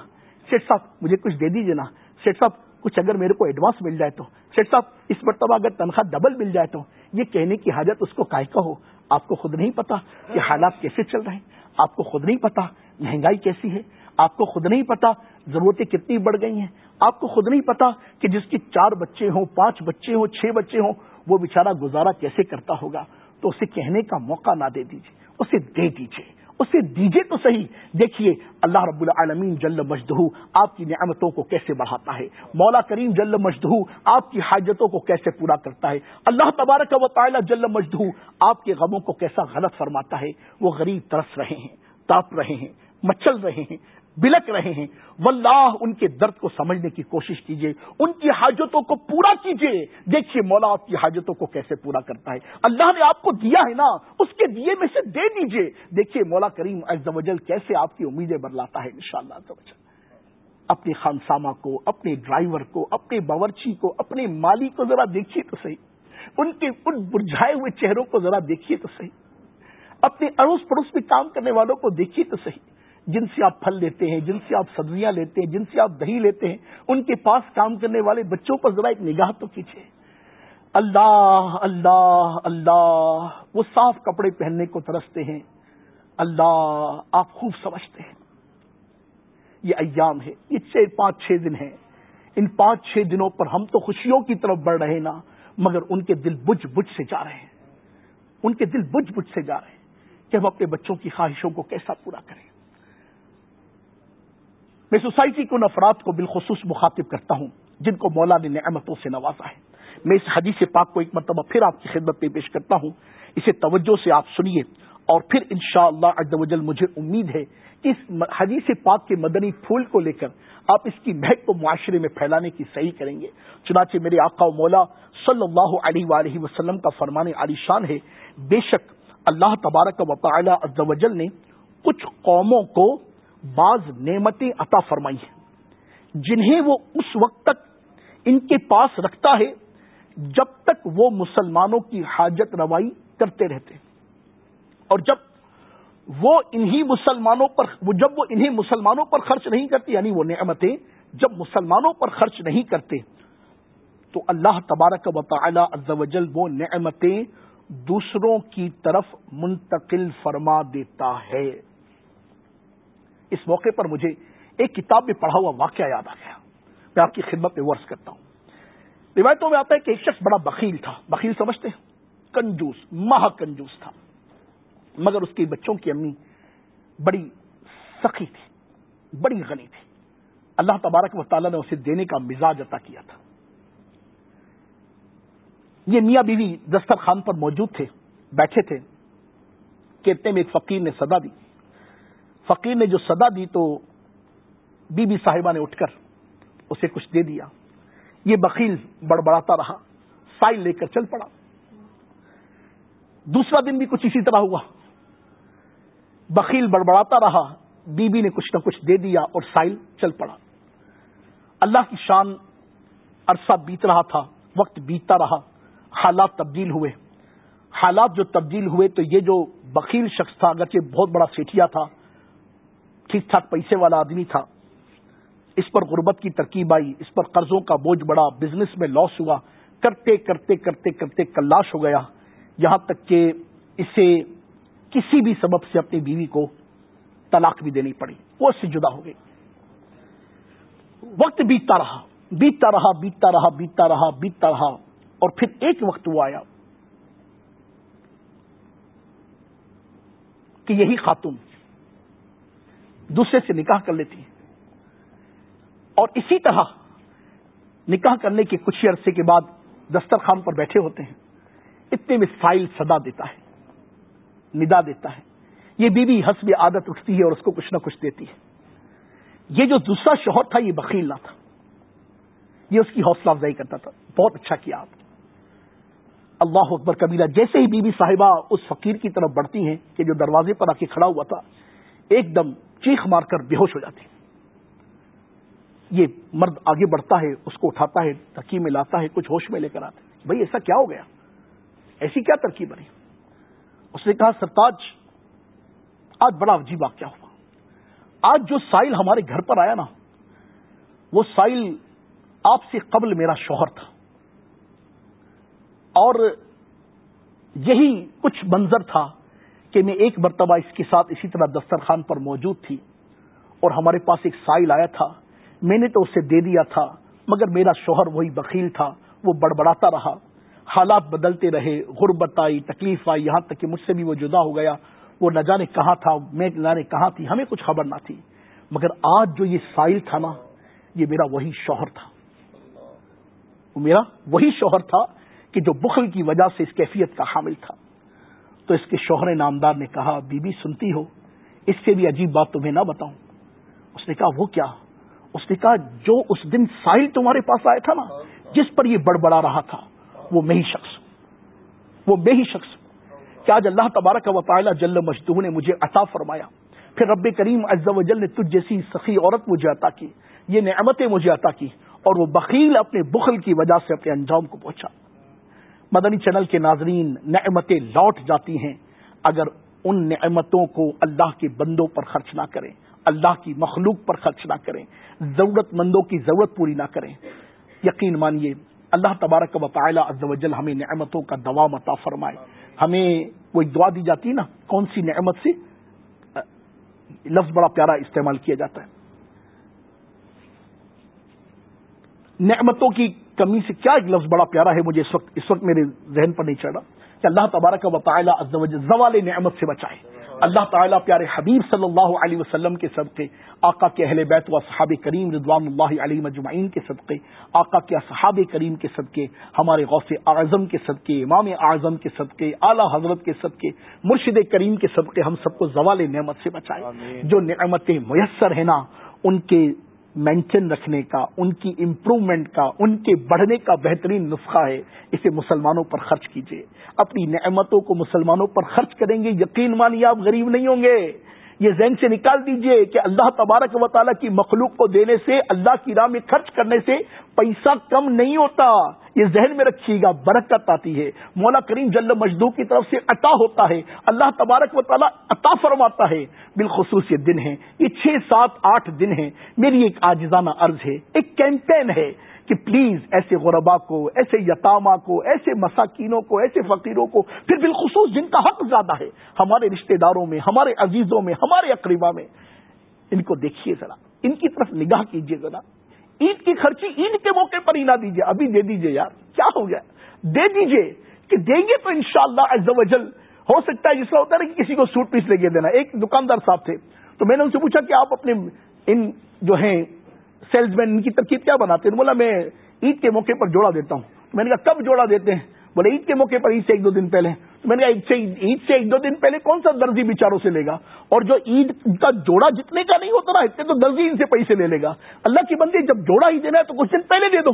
سیٹ صاحب، مجھے کچھ دے دیجیے نا۔ سیٹ صاحب، کچھ اگر میرے کو ایڈوانس مل جائے تو۔ سیٹ صاحب، اس مرتبہ اگر تنخواہ ڈبل مل جائے تو۔ یہ کہنے کی حاجت اس کو کا ہو۔ آپ کو خود نہیں پتا کہ حالات کیسے چل رہے ہیں۔ آپ کو خود نہیں پتا مہنگائی کیسی ہے۔ آپ کو خود نہیں پتا ضرورتیں کتنی بڑھ گئی ہیں۔ آپ کو خود نہیں پتا کہ جس کی چار بچے ہوں، پانچ بچے ہوں، چھ بچے ہوں، وہ بےچارا گزارا کیسے کرتا ہوگا۔ تو اسے کہنے کا موقع نہ دے دیجیے اسے دے دیجیے اسے دیجیے تو صحیح۔ دیکھیے، اللہ رب العالمین جل مجدہ آپ کی نعمتوں کو کیسے بڑھاتا ہے۔ مولا کریم جل مجدہ آپ کی حاجتوں کو کیسے پورا کرتا ہے۔ اللہ تبارک و تعالی جل مجدہ آپ کے غموں کو کیسا غلط فرماتا ہے۔ وہ غریب ترس رہے ہیں، تاپ رہے ہیں مچل رہے ہیں۔ بلک رہے ہیں۔ واللہ، ان کے درد کو سمجھنے کی کوشش کیجیے ان کی حاجتوں کو پورا کیجیے دیکھیے مولا آپ کی حاجتوں کو کیسے پورا کرتا ہے۔ اللہ نے آپ کو دیا ہے نا، اس کے دیے میں سے دے دیجیے دیکھیے مولا کریم وجل کیسے آپ کی امیدیں بدلاتا ہے، انشاءاللہ۔ شاء اللہ اپنے خانسامہ کو، اپنے ڈرائیور کو، اپنے باورچی کو، اپنے مالی کو ذرا دیکھیے تو صحیح۔ ان کے ان برجھائے ہوئے چہروں کو ذرا دیکھیے تو صحیح۔ اپنے اڑوس پڑوس میں کام کرنے والوں کو دیکھیے تو صحیح۔ جن سے آپ پھل لیتے ہیں، جن سے آپ سبزیاں لیتے ہیں، جن سے آپ دہی لیتے ہیں، ان کے پاس کام کرنے والے بچوں پر ذرا ایک نگاہ تو کیجیے۔ اللہ اللہ اللہ، وہ صاف کپڑے پہننے کو ترستے ہیں۔ اللہ، آپ خوب سمجھتے ہیں۔ یہ ایام ہے، یہ چھ، پانچ، چھ دن ہیں۔ ان پانچ، چھ دنوں پر ہم تو خوشیوں کی طرف بڑھ رہے نا، مگر ان کے دل بج بج سے جا رہے ہیں۔ ان کے دل بج بج سے جا رہے ہیں کہ ہم اپنے بچوں کی خواہشوں کو کیسا پورا کریں۔ میں سوسائٹی کے ان افراد کو بالخصوص مخاطب کرتا ہوں، جن کو مولا نے نعمتوں سے نوازا ہے۔ میں اس حدیث پاک کو ایک مرتبہ پھر آپ کی خدمت میں پیش کرتا ہوں۔ اسے توجہ سے آپ سنیے اور پھر ان شاء اللہ مجھے امید ہے کہ اس حدیث پاک کے مدنی پھول کو لے کر آپ اس کی مہک کو معاشرے میں پھیلانے کی صحیح کریں گے۔ چنانچہ میرے آقا و مولا صلی اللہ علیہ وآلہ وسلم کا فرمان علی شان ہے، بے شک اللہ تبارک و تعالی وجل نے کچھ قوموں کو بعض نعمتیں عطا فرمائی ہیں۔ جنہیں وہ اس وقت تک ان کے پاس رکھتا ہے، جب تک وہ مسلمانوں کی حاجت روائی کرتے رہتے۔ اور جب وہ انہی مسلمانوں پر، جب وہ انہیں مسلمانوں پر خرچ نہیں کرتے یعنی وہ نعمتیں جب مسلمانوں پر خرچ نہیں کرتے، تو اللہ تبارک و تعالی عز و جل وہ نعمتیں دوسروں کی طرف منتقل فرما دیتا ہے۔ اس موقع پر مجھے ایک کتاب میں پڑھا ہوا واقعہ یاد آ گیا۔ میں آپ کی خدمت میں ورس کرتا ہوں۔ روایتوں میں آتا ہے کہ ایک شخص بڑا بخیل تھا۔ بخیل سمجھتے ہیں؟ کنجوس مہا کنجوس تھا۔ مگر اس کے بچوں کی امی بڑی سخی تھی، بڑی غنی تھی۔ اللہ تبارک و تعالیٰ نے اسے دینے کا مزاج عطا کیا تھا۔ یہ میاں بیوی دسترخوان پر موجود تھے، بیٹھے تھے۔ کہتے میں ایک فقیر نے صدا دی۔ فقیر نے جو صدا دی تو بی بی صاحبہ نے اٹھ کر اسے کچھ دے دیا۔ یہ بخیل بڑبڑاتا رہا، سائل لے کر چل پڑا۔ دوسرا دن بھی کچھ اسی طرح ہوا۔ بخیل بڑبڑاتا رہا، بی بی نے کچھ نہ کچھ دے دیا اور سائل چل پڑا۔ اللہ کی شان عرصہ بیت رہا تھا، وقت بیتتا رہا، حالات تبدیل ہوئے۔ حالات جو تبدیل ہوئے تو یہ جو بخیل شخص تھا، اگرچہ بہت بڑا سیٹیا تھا ٹھیک ٹھاک پیسے والا آدمی تھا۔ اس پر غربت کی ترکیب آئی، اس پر قرضوں کا بوجھ بڑا بزنس میں لاس ہوا۔ کرتے کرتے کرتے کرتے کلاش ہو گیا۔ یہاں تک کہ اسے کسی بھی سبب سے اپنی بیوی کو طلاق بھی دینی پڑی۔ وہ اس سے جدا ہو گئی۔ وقت بیتتا رہا بیتتا رہا بیتتا رہا بیتتا رہا بیتتا رہا۔ اور پھر ایک وقت وہ آیا کہ یہی خاتون دوسرے سے نکاح کر لیتی ہیں۔ اور اسی طرح نکاح کرنے کے کچھ عرصے کے بعد دسترخوان پر بیٹھے ہوتے ہیں۔ اتنے میں سائل صدا دیتا ہے، ندا دیتا ہے۔ یہ بیوی حسب عادت اٹھتی ہے اور اس کو کچھ نہ کچھ دیتی ہے۔ یہ جو دوسرا شوہر تھا، یہ بخیل نہ تھا۔ یہ اس کی حوصلہ افزائی کرتا تھا۔ بہت اچھا کیا آپ۔ اللہ اکبر کبیرہ، جیسے ہی بیوی صاحبہ اس فقیر کی طرف بڑھتی ہیں کہ جو دروازے پر آ کے کھڑا ہوا تھا، ایک دم چیخ مار کر بے ہوش ہو جاتی یہ مرد آگے بڑھتا ہے، اس کو اٹھاتا ہے، ترکیب میں لاتا ہے، کچھ ہوش میں لے کر آتا ہے۔ بھائی، ایسا کیا ہو گیا؟ ایسی کیا ترکیب بنی؟ اس نے کہا، سرتاج، آج بڑا عجیب واقعہ ہوا۔ آج جو سائل ہمارے گھر پر آیا نا، وہ سائل آپ سے قبل میرا شوہر تھا۔ اور یہی کچھ منظر تھا کہ میں ایک مرتبہ اس کے ساتھ اسی طرح دسترخوان پر موجود تھی اور ہمارے پاس ایک سائل آیا تھا۔ میں نے تو اسے دے دیا تھا، مگر میرا شوہر وہی بخیل تھا، وہ بڑبڑاتا رہا۔ حالات بدلتے رہے، غربت آئی، تکلیف آئی، یہاں تک کہ مجھ سے بھی وہ جدا ہو گیا۔ وہ نہ جانے کہاں تھا، میں نہ جانے کہاں تھی، ہمیں کچھ خبر نہ تھی۔ مگر آج جو یہ سائل تھا نا، یہ میرا وہی شوہر تھا۔ وہ میرا وہی شوہر تھا کہ جو بخل کی وجہ سے اس کیفیت کا حامل تھا۔ تو اس کے شوہر نامدار نے کہا بی بی سنتی ہو، اس سے بھی عجیب بات تمہیں نہ بتاؤں. اس نے کہا، وہ کیا؟ اس نے کہا، جو اس دن سائل تمہارے پاس آیا تھا نا، جس پر یہ بڑبڑا رہا تھا، وہ میں ہی شخص وہ میں ہی شخص کہ آج اللہ تبارک و تعالی جل مجدو نے مجھے عطا فرمایا۔ پھر رب کریم عز و جل نے تجھ جیسی سخی عورت مجھے عطا کی، یہ نعمتیں مجھے عطا کی اور وہ بخیل اپنے بخل کی وجہ سے اپنے انجام کو پہنچا۔ مدنی چینل کے ناظرین، نعمتیں لوٹ جاتی ہیں۔ اگر ان نعمتوں کو اللہ کے بندوں پر خرچ نہ کریں، اللہ کی مخلوق پر خرچ نہ کریں ضرورت مندوں کی ضرورت پوری نہ کریں۔ یقین مانیے، اللہ تبارک و تعالی عز و جل ہمیں نعمتوں کا دوا متا فرمائے۔ ہمیں کوئی دعا دی جاتی ہے نا، کون سی نعمت سے؟ لفظ بڑا پیارا استعمال کیا جاتا ہے۔ نعمتوں کی کمی سے کیا ایک لفظ بڑا پیارا ہے مجھے اس وقت اس وقت میرے ذہن پر نہیں چڑھ رہا۔ کہ اللہ تبارک و تعالیٰ زوال نعمت سے بچائے۔ اللہ تعالیٰ پیارے حبیب صلی اللہ علیہ وسلم کے صدقے آقا کے اہل بیت و صحاب کریم رضوان اللہ علیہ مجمعین کے صدقے آقا کے صحاب کریم کے صدقے ہمارے غوث اعظم کے صدقے امام اعظم کے صدقے اعلیٰ حضرت کے صدقے مرشد کریم کے صدقے ہم سب کو زوال نعمت سے بچائے۔ جو نعمتیں میسر ہیں نا ان کے مینشن رکھنے کا، ان کی امپروومنٹ کا، ان کے بڑھنے کا بہترین نسخہ ہے، اسے مسلمانوں پر خرچ کیجیے اپنی نعمتوں کو مسلمانوں پر خرچ کریں گے، یقین مانیے آپ غریب نہیں ہوں گے۔ یہ ذہن سے نکال دیجیے کہ اللہ تبارک و تعالیٰ کی مخلوق کو دینے سے، اللہ کی راہ میں خرچ کرنے سے پیسہ کم نہیں ہوتا۔ یہ ذہن میں رکھیے گا، برکت آتی ہے۔ مولا کریم جل مجدو کی طرف سے عطا ہوتا ہے۔ اللہ تبارک و تعالیٰ عطا فرماتا ہے۔ بالخصوص یہ دن ہے یہ چھ، سات، آٹھ دن ہیں۔ میری ایک آجزانہ عرض ہے۔ ایک کیمپین ہے کہ پلیز ایسے غربا کو، ایسے یتاما کو، ایسے مساکینوں کو، ایسے فقیروں کو، پھر بالخصوص جن کا حق زیادہ ہے، ہمارے رشتہ داروں میں، ہمارے عزیزوں میں، ہمارے اقریبا میں، ان کو دیکھیے ذرا۔ ان کی طرف نگاہ کیجیے ذرا۔ عید کی خرچی عید کے موقع پر ہی نہ دیجیے ابھی دے دیجیے یار، کیا ہو گیا؟ دے دیجیے کہ دیں گے تو انشاءاللہ شاء اللہ ہو سکتا ہے جس کا ہوتا ہے کہ کسی کو سوٹ پیس لے کے دینا۔ ایک دکاندار صاحب تھے۔ تو میں نے ان سے پوچھا کہ آپ اپنے ان جو ہیں سیلس مین ان کی ترکیب کیا بناتے ہیں؟ بولا، میں عید کے موقع پر جوڑا دیتا ہوں۔ میں نے کہا، کب جوڑا دیتے ہیں؟ بولے عید کے موقع پر عید سے ایک دو دن پہلے۔ میں نے کہا، عید سے ایک دو دن پہلے کون سا درزی بیچاروں سے لے گا؟ اور جو عید کا جوڑا جتنے کا نہیں ہوتا نا، اتنے تو درزی ان سے پیسے لے لے گا۔ اللہ کی بندی جب جوڑا ہی دینا ہے تو کچھ دن پہلے دے دو۔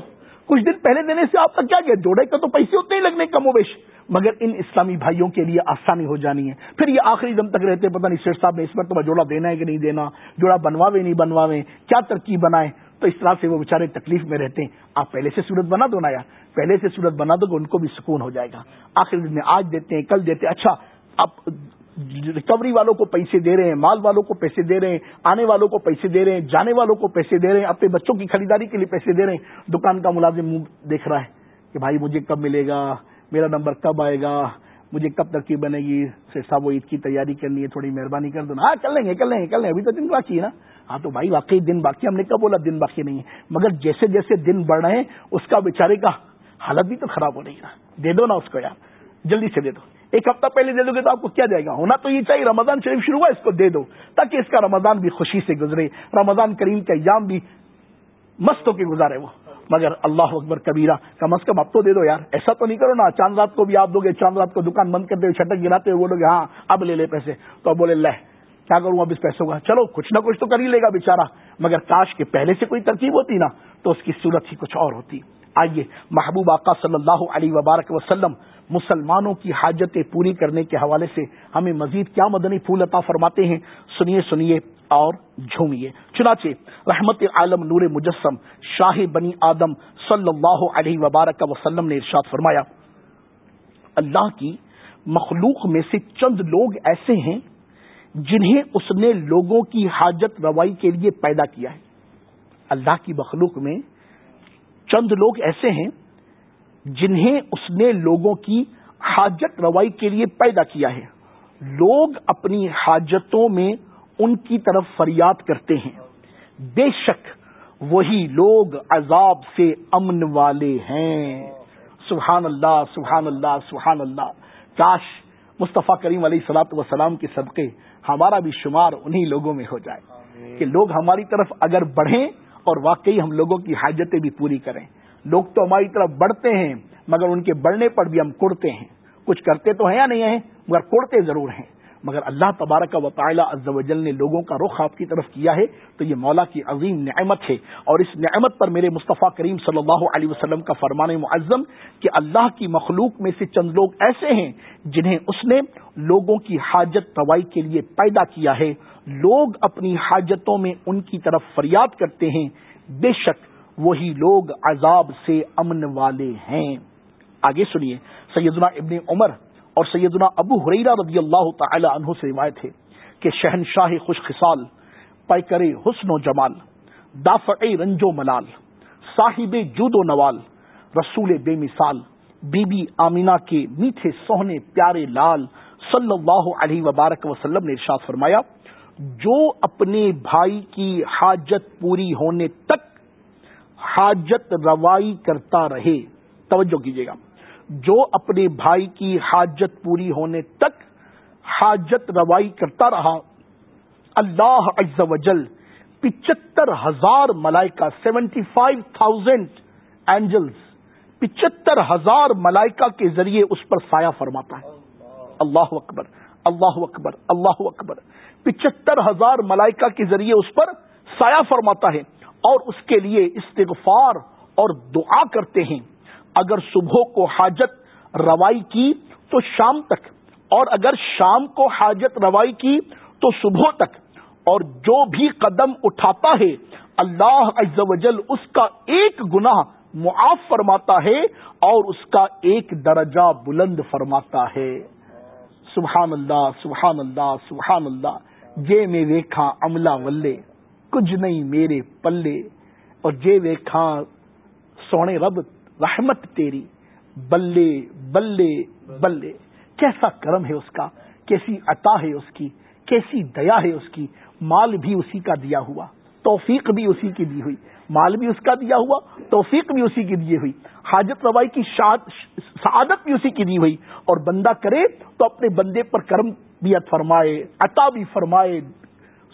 کچھ دن پہلے دینے سے آپ کا کیا گیا؟ جوڑے کا تو پیسے اتنے ہی لگنے کم و بیش مگر ان اسلامی بھائیوں کے لیے آسانی ہو جانی ہے۔ پھر یہ آخری دم تک رہتے پتہ نہیں شیخ صاحب نے اس پر تو جوڑا دینا ہے کہ نہیں دینا، جوڑا بنواوے نہیں بنواوے، کیا ترکیب بنائے؟ تو اس طرح سے وہ بےچارے تکلیف میں رہتے ہیں۔ آپ پہلے سے صورت بنا دو نا یار۔ پہلے سے صورت بنا دو گے ان کو بھی سکون ہو جائے گا۔ آخر دن میں آج دیتے ہیں، کل دیتے ہیں۔ اچھا آپ ریکوری والوں کو پیسے دے رہے ہیں، مال والوں کو پیسے دے رہے ہیں، آنے والوں کو پیسے دے رہے ہیں، جانے والوں کو پیسے دے رہے ہیں، اپنے بچوں کی خریداری کے لیے پیسے دے رہے ہیں۔ دکان کا ملازم دیکھ رہا ہے کہ بھائی، مجھے کب ملے گا؟ میرا نمبر کب آئے گا؟ مجھے کب ترکیب بنے گی؟ صاحب، وہ عید کی تیاری کرنی ہے، تھوڑی مہربانی کر دو نا۔ ہاں کر لیں گے، کر لیں گے، کر لیں گے۔ ابھی تو دن باقی ہے نا۔ ہاں تو بھائی واقعی دن باقی ہم نے کب بولا دن باقی نہیں ہے۔ مگر جیسے جیسے دن بڑھ رہے ہیں، اس کا بیچارے کا حالت بھی تو خراب ہو رہی ہے دے دو نا اس کو یار، جلدی سے دے دو۔ ایک ہفتہ پہلے دے دو گے تو آپ کو کیا جائے گا؟ ہونا تو یہ چاہیے، رمضان شریف شروع ہوا، اس کو دے دو، تاکہ اس کا رمضان بھی خوشی سے گزرے۔ رمضان کریم کا ایام بھی مست ہو کے گزارے وہ۔ مگر اللہ اکبر کبیرہ، کم از کم اب تو دے دو یار۔ ایسا تو نہیں کرو نا، چاند رات کو بھی آپ دو گے، چاند رات کو دکان بند کرتے ہوئے چھٹک گراتے ہوئے بولو گے ہاں اب لے لے پیسے۔ تو اب بولے لہ کیا کروں اب اس پیسوں کا چلو، کچھ نہ کچھ تو کر ہی لے گا بےچارا مگر کاش کے پہلے سے کوئی ترکیب ہوتی نا، تو اس کی صورت ہی کچھ اور ہوتی۔ آئیے، محبوب آقا صلی اللہ علیہ وبارک وسلم، مسلمانوں کی حاجتیں پوری کرنے کے حوالے سے ہمیں مزید کیا مدنی پھول عطا فرماتے ہیں؟ سنیے سنیے اور جھومیے۔ چنانچہ، رحمت عالم نور مجسم، شاہ بنی آدم صلی اللہ علیہ وبارک وسلم نے ارشاد فرمایا، اللہ کی مخلوق میں سے چند لوگ ایسے ہیں جنہیں اس نے لوگوں کی حاجت روائی کے لیے پیدا کیا ہے۔ اللہ کی مخلوق میں چند لوگ ایسے ہیں جنہیں اس نے لوگوں کی حاجت روائی کے لیے پیدا کیا ہے۔ لوگ اپنی حاجتوں میں ان کی طرف فریاد کرتے ہیں۔ بے شک وہی لوگ عذاب سے امن والے ہیں۔ سبحان اللہ سبحان اللہ سبحان اللہ۔ کاش مصطفیٰ کریم علیہ سلاط وسلام کے صدقے ہمارا بھی شمار انہی لوگوں میں ہو جائے۔ کہ لوگ ہماری طرف اگر بڑھیں اور واقعی ہم لوگوں کی حاجتیں بھی پوری کریں۔ لوگ تو ہماری طرف بڑھتے ہیں مگر ان کے بڑھنے پر بھی ہم کڑتے ہیں۔ کچھ کرتے تو ہیں یا نہیں ہیں مگر کوڑتے ضرور ہیں۔ مگر اللہ تبارک و تعالیٰ عز و جل نے لوگوں کا رخ آپ کی طرف کیا ہے تو یہ مولا کی عظیم نعمت ہے اور اس نعمت پر میرے مصطفیٰ کریم صلی اللہ علیہ وسلم کا فرمان معظم کہ اللہ کی مخلوق میں سے چند لوگ ایسے ہیں جنہیں اس نے لوگوں کی حاجت روائی کے لیے پیدا کیا ہے۔ لوگ اپنی حاجتوں میں ان کی طرف فریاد کرتے ہیں۔ بے شک وہی لوگ عذاب سے امن والے ہیں۔ آگے سنیے، سیدنا ابن عمر اور سیدنا ابو حریرہ رضی اللہ تعالی عنہ سے روایت ہے کہ شہنشاہ خوش خصال، پیکر حسن و جمال، دافع رنج و ملال، صاحب جود و نوال، رسول بے مثال بی بی آمینہ کے میٹھے سوہنے پیارے لال صلی اللہ علیہ وبارک وسلم نے ارشاد فرمایا، جو اپنے بھائی کی حاجت پوری ہونے تک حاجت روائی کرتا رہے، توجہ کیجیے گا۔ جو اپنے بھائی کی حاجت پوری ہونے تک حاجت روائی کرتا رہا۔ اللہ عز و جل پچہتر ہزار ملائکہ سیونٹی فائیو تھاؤزینڈ اینجلس پچہتر ہزار ملائکہ کے ذریعے اس پر سایہ فرماتا ہے۔ اللہ اکبر اللہ اکبر اللہ اکبر۔ پچہتر ہزار ملائکہ کے ذریعے اس پر سایہ فرماتا ہے اور اس کے لیے استغفار اور دعا کرتے ہیں۔ اگر صبح کو حاجت روائی کی تو شام تک، اور اگر شام کو حاجت روائی کی تو صبح تک، اور جو بھی قدم اٹھاتا ہے، اللہ عز و جل اس کا ایک گناہ معاف فرماتا ہے، اور اس کا ایک درجہ بلند فرماتا ہے۔ سبحان اللہ سبحان اللہ سبحان اللہ۔ جے میں ویکھا عملہ ولے کچھ نہیں میرے پلے، اور جے ویکھا سونے رب رحمت تیری، بلے بلے بلے۔ کیسا کرم ہے اس کا، کیسی عطا ہے اس کی، کیسی دیا ہے اس کی۔ مال بھی اسی کا دیا ہوا، توفیق بھی اسی کی دی ہوئی۔ مال بھی اس کا دیا ہوا، توفیق بھی اسی کی دی ہوئی۔ حاجت روائی کی سعادت بھی اسی کی دی ہوئی۔ اور بندہ کرے تو اپنے بندے پر کرم بھی فرمائے، عطا بھی فرمائے۔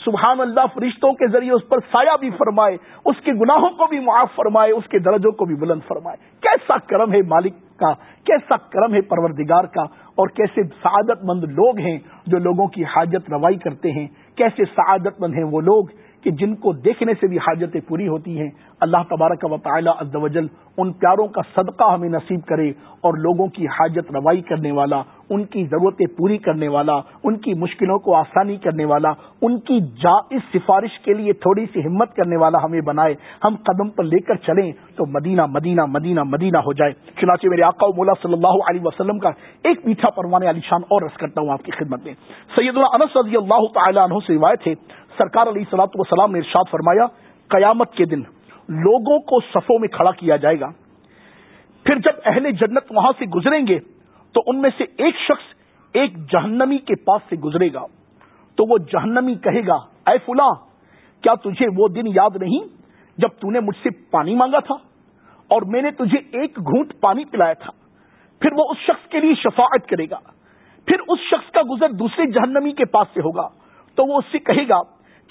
سبحان اللہ، فرشتوں کے ذریعے اس پر سایہ بھی فرمائے، اس کے گناہوں کو بھی معاف فرمائے، اس کے درجوں کو بھی بلند فرمائے۔ کیسا کرم ہے مالک کا، کیسا کرم ہے پروردگار کا، اور کیسے سعادت مند لوگ ہیں جو لوگوں کی حاجت روائی کرتے ہیں، کیسے سعادت مند ہیں وہ لوگ کہ جن کو دیکھنے سے بھی حاجتیں پوری ہوتی ہیں، اللہ تبارک و تعالی عز و جل ان پیاروں کا صدقہ ہمیں نصیب کرے اور لوگوں کی حاجت روائی کرنے والا، ان کی ضرورتیں پوری کرنے والا، ان کی مشکلوں کو آسانی کرنے والا، ان کی جائز سفارش کے لیے تھوڑی سی ہمت کرنے والا ہمیں بنائے۔ ہم قدم پر لے کر چلیں تو مدینہ مدینہ مدینہ مدینہ ہو جائے۔ چنانچہ میرے آقا و مولا صلی اللہ علیہ وسلم کا ایک میٹھا پروانے علی شان اور رس کرتا ہوں آپ کی خدمت میں۔ سید اللہ انس رضی اللہ تعالیٰ عنہ سے روایت ہے سرکار علیہ سلاط وسلام نے ارشاد فرمایا، قیامت کے دن لوگوں کو صفوں میں کھڑا کیا جائے گا۔ پھر جب اہل جنت وہاں سے گزریں گے، تو ان میں سے ایک شخص ایک جہنمی کے پاس سے گزرے گا۔ تو وہ جہنمی کہے گا، اے فلاں، کیا تجھے وہ دن یاد نہیں جب تو نے مجھ سے پانی مانگا تھا اور میں نے تجھے ایک گھونٹ پانی پلایا تھا؟ پھر وہ اس شخص کے لیے شفاعت کرے گا۔ پھر اس شخص کا گزر دوسرے جہنمی کے پاس سے ہوگا۔ تو وہ اس سے کہے گا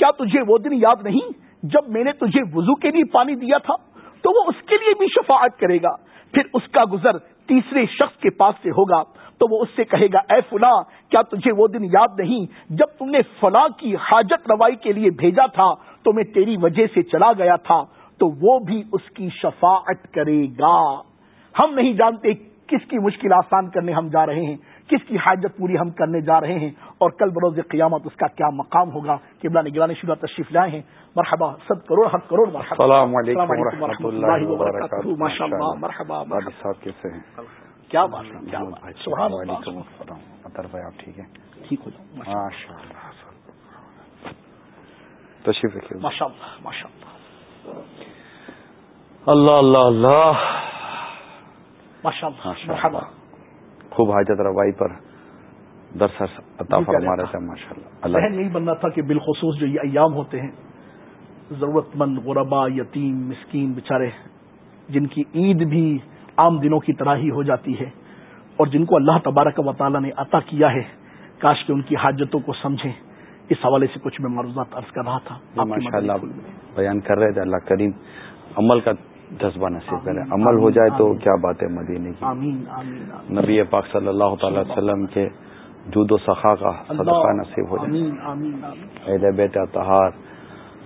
کیا تجھے وہ دن یاد نہیں جب میں نے تجھے وضو کے لیے پانی دیا تھا؟ تو وہ اس کے لیے بھی شفاعت کرے گا۔ پھر اس کا گزر تیسرے شخص کے پاس سے ہوگا۔ تو وہ اس سے کہے گا، اے فلاں، کیا تجھے وہ دن یاد نہیں جب تم نے فلاں کی حاجت روائی کے لیے بھیجا تھا تو میں تیری وجہ سے چلا گیا تھا؟ تو وہ بھی اس کی شفاعت کرے گا۔ ہم نہیں جانتے کس کی مشکل آسان کرنے ہم جا رہے ہیں، کس کی حاجت پوری ہم کرنے جا رہے ہیں۔ اور کل بروز قیامت اس کا کیا مقام ہوگا قبلہ نگرانی شدہ تشریف لائے ہیں؟ مرحبا سب کروڑ ہر کروڑ السلام علیکم ورحمۃ اللہ وبرکاتہ۔ ماشاء اللہ مرحبا صاحب کیسے ہیں؟ کیا بات ہے السلام علیکم اطہر بھائی آپ ٹھیک ہیں؟ ٹھیک ہو جاؤ۔ ماشاء اللہ تشریف ماشاء اللہ ماشاء اللہ اللہ اللہ۔ ماشاء اللہ خوب حاجت روائی پر۔ درس عطا فرما رہے تھے ماشاء اللہ۔ اللہ نہیں بننا تھا کہ بالخصوص جو یہ ایام ہوتے ہیں ضرورت مند غربا یتیم مسکین بچارے جن کی عید بھی عام دنوں کی طرح ہی ہو جاتی ہے اور جن کو اللہ تبارک و تعالیٰ نے عطا کیا ہے کاش کہ ان کی حاجتوں کو سمجھیں۔ اس حوالے سے کچھ میں معروضات عرض کر رہا تھا۔ ماشاء اللہ بیان کر رہے تھے اللہ کریم عمل کا جذبہ نصیب کرے۔ عمل ہو جائے تو کیا بات ہے مدینے کی۔ آمین آمین۔ نبی پاک صلی اللہ تعالی وسلم کے جود و سخا کا صدقہ نصیب ہو جائے۔ اہل بیت تہار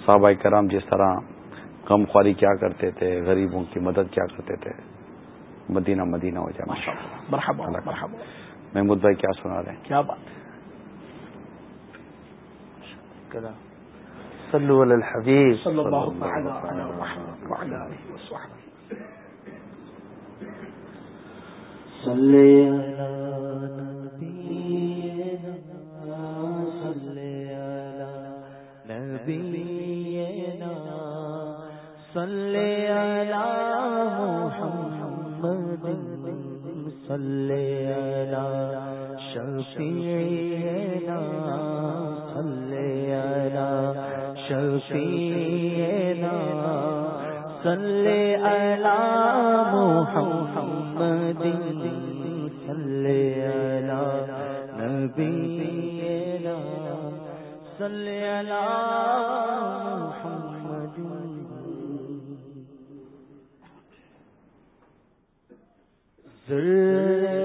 صحابہ کرام جس طرح غم خواری کیا کرتے تھے غریبوں کی مدد کیا کرتے تھے مدینہ مدینہ ہو جائے محمود بھائی کیا سنا رہے ہیں؟ کیا بات۔ صلو علی الحبیب۔ صلی اللہ علیہ وسلم۔ صلی علی صلی علی محمد صلی علی شفیعنا صلی علی شفیعنا صلی علی محمد صلی علی نبینا صلی ذرے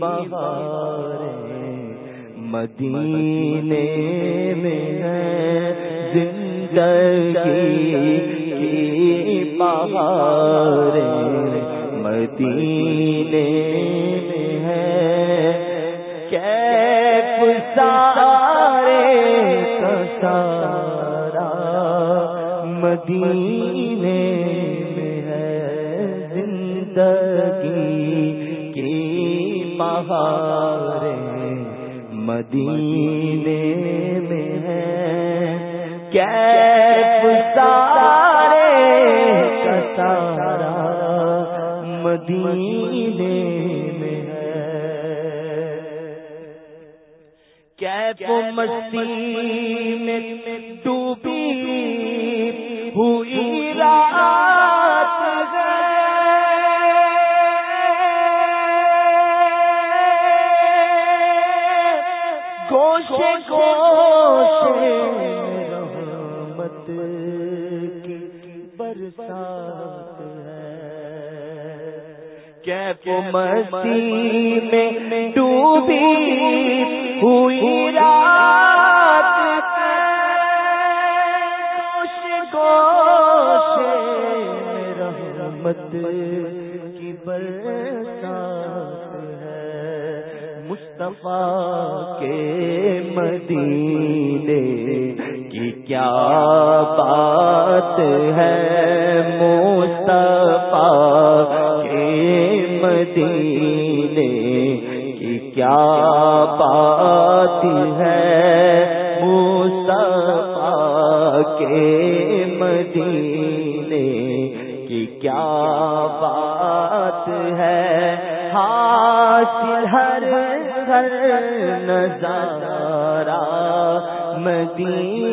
بہار مدینے میں زندگی کی بہار مدینے میں ہے کیف سارے سارا مدینے مستی میں ڈوبی ہوئی رات گوش گوش رحمت کی برسات ہے۔ کہ مستی میں ڈوبی ہوئی رات گوش گوش رحمت کی برسات ہے۔ مصطفیٰ کے مدینے کی کیا بات ہے؟ مصطفیٰ کے مدینے کیا بات ہے موسیٰ کے مدینے کی کیا بات ہے؟ حاصل ہر ہر نظارہ مدینے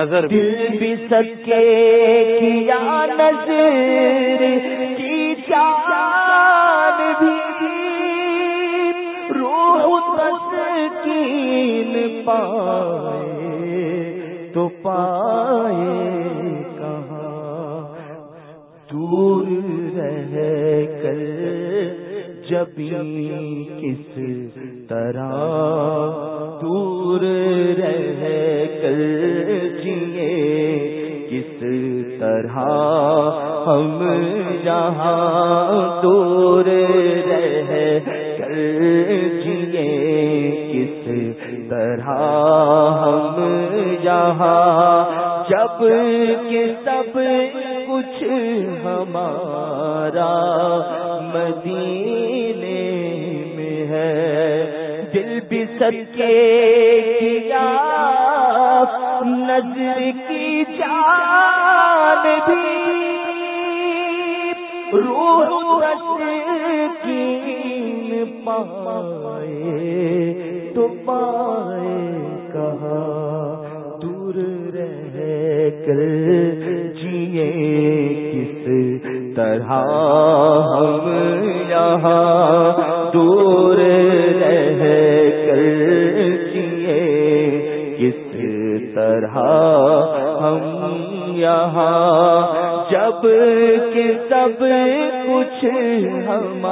نظر بھی سکے پائے تو پائے کہاں؟ دور رہ کر جیے کس طرح ہم یہاں؟ دور رہ کر جیے کس طرح ہم یہاں؟ جبکہ سب کچھ ہم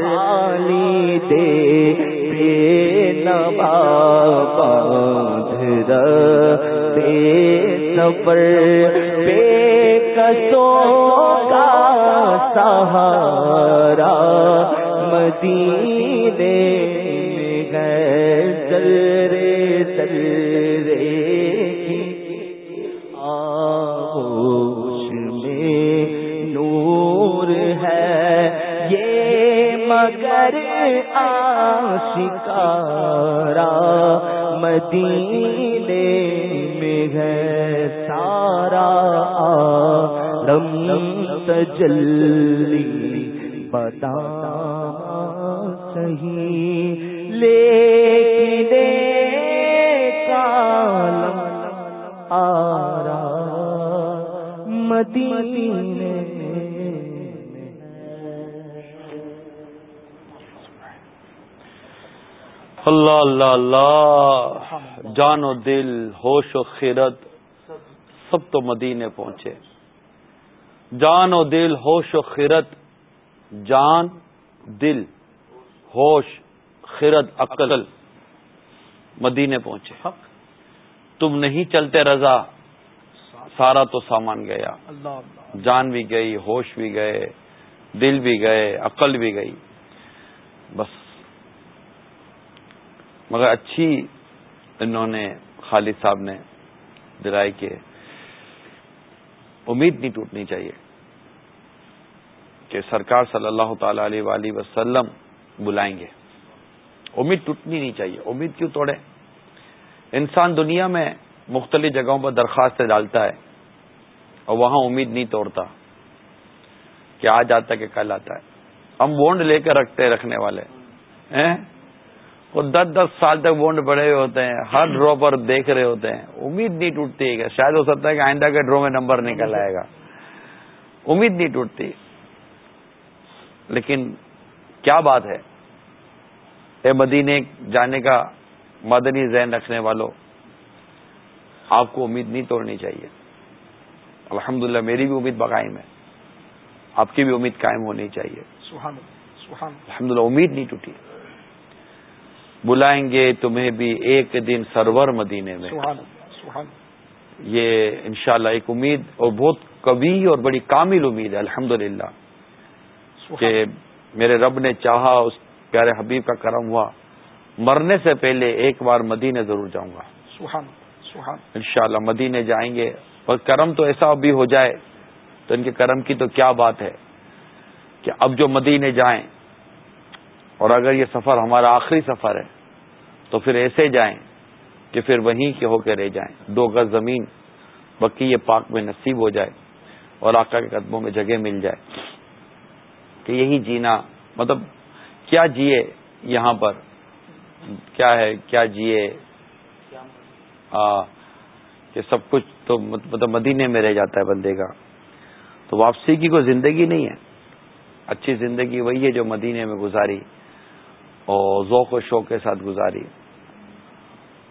خالی دے بے نوا باندھ رکھتے سفر کا سہارا مدینے میں گئے سرے سرے تجلی بتا سہی لے دے کالم آرا مدینے اللہ اللہ اللہ۔ جان و دل، ہوش و خیرت سب تو مدینے پہنچے۔ جان و دل ہوش و خرت جان دل ہوش خرد عقل مدینے پہنچے۔ تم نہیں چلتے رضا سارا تو سامان گیا۔ جان بھی گئی ہوش بھی گئے دل بھی گئے عقل بھی گئی۔ بس۔ مگر اچھی انہوں نے خالد صاحب نے دلائی کے امید نہیں ٹوٹنی چاہیے کہ سرکار صلی اللہ تعالی علیہ وآلہ وسلم بلائیں گے۔ امید ٹوٹنی نہیں چاہیے۔ امید کیوں توڑے؟ انسان دنیا میں مختلف جگہوں پر درخواست ڈالتا ہے اور وہاں امید نہیں توڑتا کہ آج آتا کہ کل آتا ہے۔ ہم بونڈ لے کر رکھتے رکھنے والے۔ وہ دس دس سال تک بونڈ بڑے ہوئے ہوتے ہیں ہر ڈرو پر دیکھ رہے ہوتے ہیں۔ امید نہیں ٹوٹتی ہے شاید ہو سکتا ہے کہ آئندہ کے ڈرو میں نمبر نکل آئے گا۔ امید نہیں ٹوٹتی۔ لیکن کیا بات ہے؟ اے مدینے جانے کا مدنی ذہن رکھنے والوں آپ کو امید نہیں توڑنی چاہیے۔ الحمدللہ میری بھی امید بقائم ہے۔ آپ کی بھی امید قائم ہونی چاہیے۔ الحمدللہ امید نہیں ٹوٹی۔ بلائیں گے تمہیں بھی ایک دن سرور مدینے میں۔ سبحان سبحان یہ انشاءاللہ ایک امید اور بہت کبھی اور بڑی کامل امید ہے الحمد کہ میرے رب نے چاہا اس پیارے حبیب کا کرم ہوا۔ مرنے سے پہلے ایک بار مدینے ضرور جاؤں گا۔ سبحان سبحان انشاءاللہ مدینے جائیں گے۔ اور کرم تو ایسا بھی ہو جائے تو ان کے کرم کی تو کیا بات ہے کہ اب جو مدینے جائیں اور اگر یہ سفر ہمارا آخری سفر ہے، تو پھر ایسے جائیں کہ پھر وہیں کے ہو کے رہ جائیں۔ دو گز زمین بکی یہ پاک میں نصیب ہو جائے اور آقا کے قدموں میں جگہ مل جائے۔ کہ یہی جینا مطلب کیا جیے یہاں پر؟ کیا ہے، کیا جیے؟ کہ سب کچھ تو مطلب مدینے میں رہ جاتا ہے بندے کا۔ تو واپسی کی کوئی زندگی نہیں ہے۔ اچھی زندگی وہی ہے جو مدینے میں گزاری۔ اور ذوق و شوق کے ساتھ گزاری۔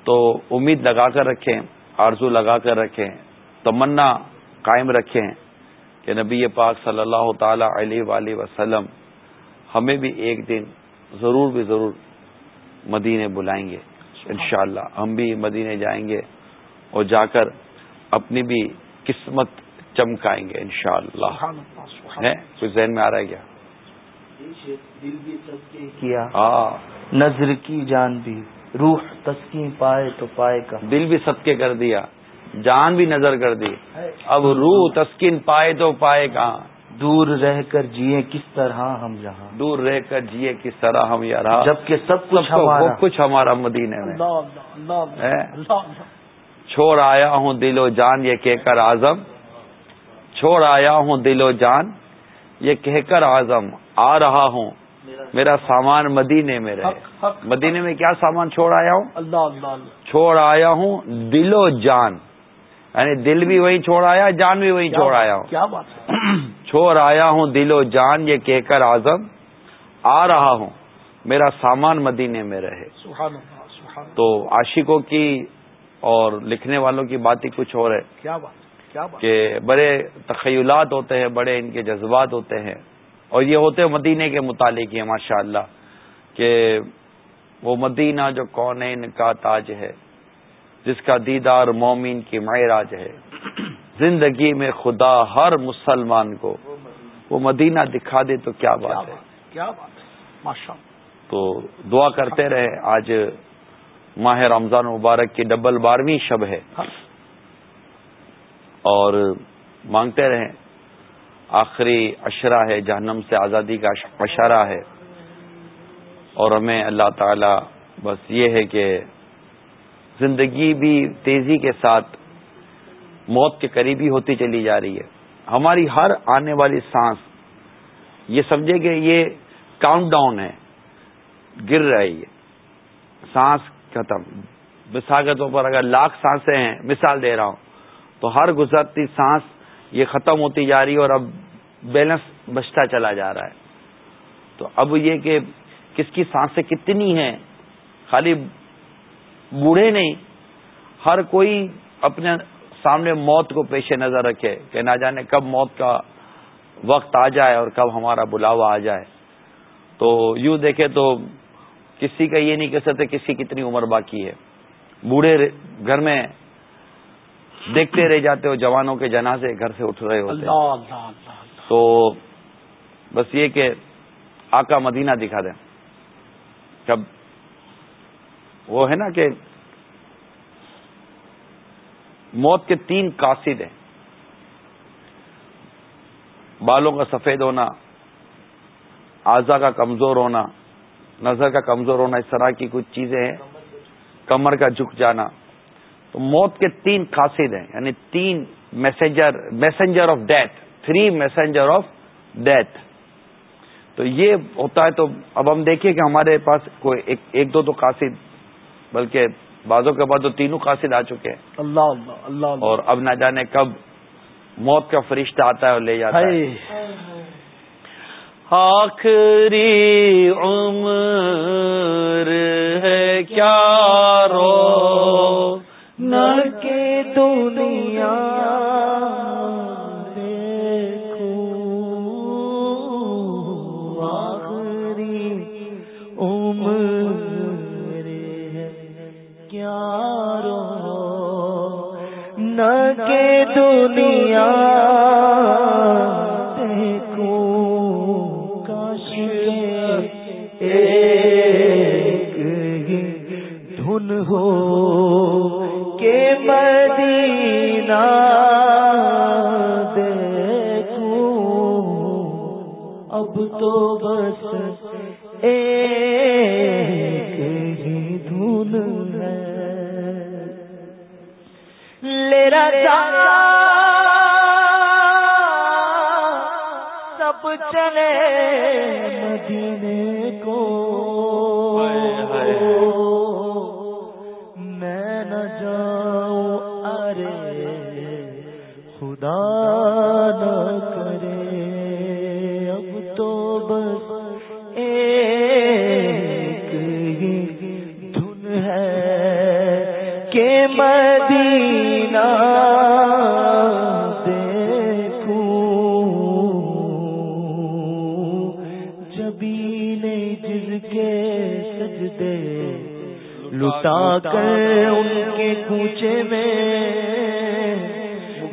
تو امید لگا کر رکھیں آرزو لگا کر رکھیں تمنا قائم رکھیں کہ نبی پاک صلی اللہ تعالی علیہ وآلہ وسلم ہمیں بھی ایک دن ضرور بھی ضرور مدینے بلائیں گے۔ انشاءاللہ ہم بھی مدینے جائیں گے اور جا کر اپنی بھی قسمت چمکائیں گے انشاءاللہ۔ شاء اللہ کچھ ذہن میں آ رہا ہے کیا؟ دل بھی کیا۔ نظر کی جان بھی روح تسکین پائے تو پائے کا دل بھی صدقے کر دیا جان بھی نظر کر دی۔ اب روح تسکین پائے تو پائے کہاں دور رہ کر جیے کس طرح ہم جہاں دور رہ کر جیے کس طرح ہم یار جبکہ سب کچھ ہمارا۔ کچھ ہمارا مدینے میں۔ چھوڑ آیا ہوں دل و جان یہ کہہ کر آزم چھوڑ آیا ہوں دل و جان یہ کہہ کر آزم آ رہا ہوں۔ میرا سامان مدینے میں رہے۔ مدینے میں کیا سامان چھوڑ آیا ہوں؟ اللہ اللہ چھوڑ آیا ہوں دل و جان۔ یعنی دل بھی وہی چھوڑ آیا جان بھی وہی چھوڑ آیا ہوں۔ کیا بات چھوڑ آیا ہوں دل و جان یہ کہہ کر آزم آ رہا ہوں۔ میرا سامان مدینے میں رہے۔ سبحان سبحان تو عاشقوں کی اور لکھنے والوں کی بات ہی کچھ اور ہے۔ کیا بات کیا بات کہ بڑے تخیلات ہوتے ہیں بڑے ان کے جذبات ہوتے ہیں۔ اور یہ ہوتے مدینے کے متعلق ہی ماشاء اللہ کہ وہ مدینہ جو کون کا تاج ہے جس کا دیدار مومن کی معراج ہے۔ زندگی میں خدا ہر مسلمان کو وہ مدینہ دکھا دے تو کیا بات ہے؟ کیا بات ہے؟ تو دعا کرتے رہے۔ آج ماہ رمضان مبارک کی ڈبل بارہویں شب ہے۔ ہاں۔ اور مانگتے رہیں آخری اشرا ہے، جہنم سے آزادی کا اشارہ ہے۔ اور ہمیں اللہ تعالی بس یہ ہے کہ زندگی بھی تیزی کے ساتھ موت کے قریبی ہوتی چلی جا رہی ہے۔ ہماری ہر آنے والی سانس، یہ سمجھے کہ یہ کاؤنٹ ڈاؤن ہے، گر رہی ہے۔ سانس ختم۔ مثال کے طور پر اگر لاکھ سانسیں ہیں، مثال دے رہا ہوں، تو ہر گزرتی سانس یہ ختم ہوتی جا رہی ہے اور اب بیلنس بچتا چلا جا رہا ہے۔ تو اب یہ کہ کس کی سانسیں کتنی ہیں، خالی بوڑھے نہیں، ہر کوئی اپنے سامنے موت کو پیش نظر رکھے کہ نہ جانے کب موت کا وقت آ جائے اور کب ہمارا بلاوا آ جائے۔ تو یوں دیکھے تو کسی کا یہ نہیں کہہ سکتے کسی کتنی عمر باقی ہے۔ بوڑھے گھر میں دیکھتے رہ جاتے ہو جوانوں کے جنازے گھر سے اٹھ رہے ہوتے تو بس یہ کہ آقا مدینہ دکھا دیں۔ کب وہ ہے نا کہ موت کے تین قاصد ہیں۔ بالوں کا سفید ہونا آزا کا کمزور ہونا نظر کا کمزور ہونا اس طرح کی کچھ چیزیں ہیں۔ کمر کا جھک جانا۔ تو موت کے تین قاصد ہیں یعنی تین messenger messenger of death three messenger of death تو یہ ہوتا ہے تو اب ہم دیکھیں کہ ہمارے پاس کوئی ایک ایک دو تو قاصد بلکہ بعضوں کے بعد تو تینوں قاصد آ چکے ہیں۔ اللہ اللہ اللہ۔ اور اب نہ جانے کب موت کا فرشتہ آتا ہے اور لے جاتا ہے۔ آخری عمر ہے کیا رو؟ نہ کے دنیا آخری نہ کے دنیا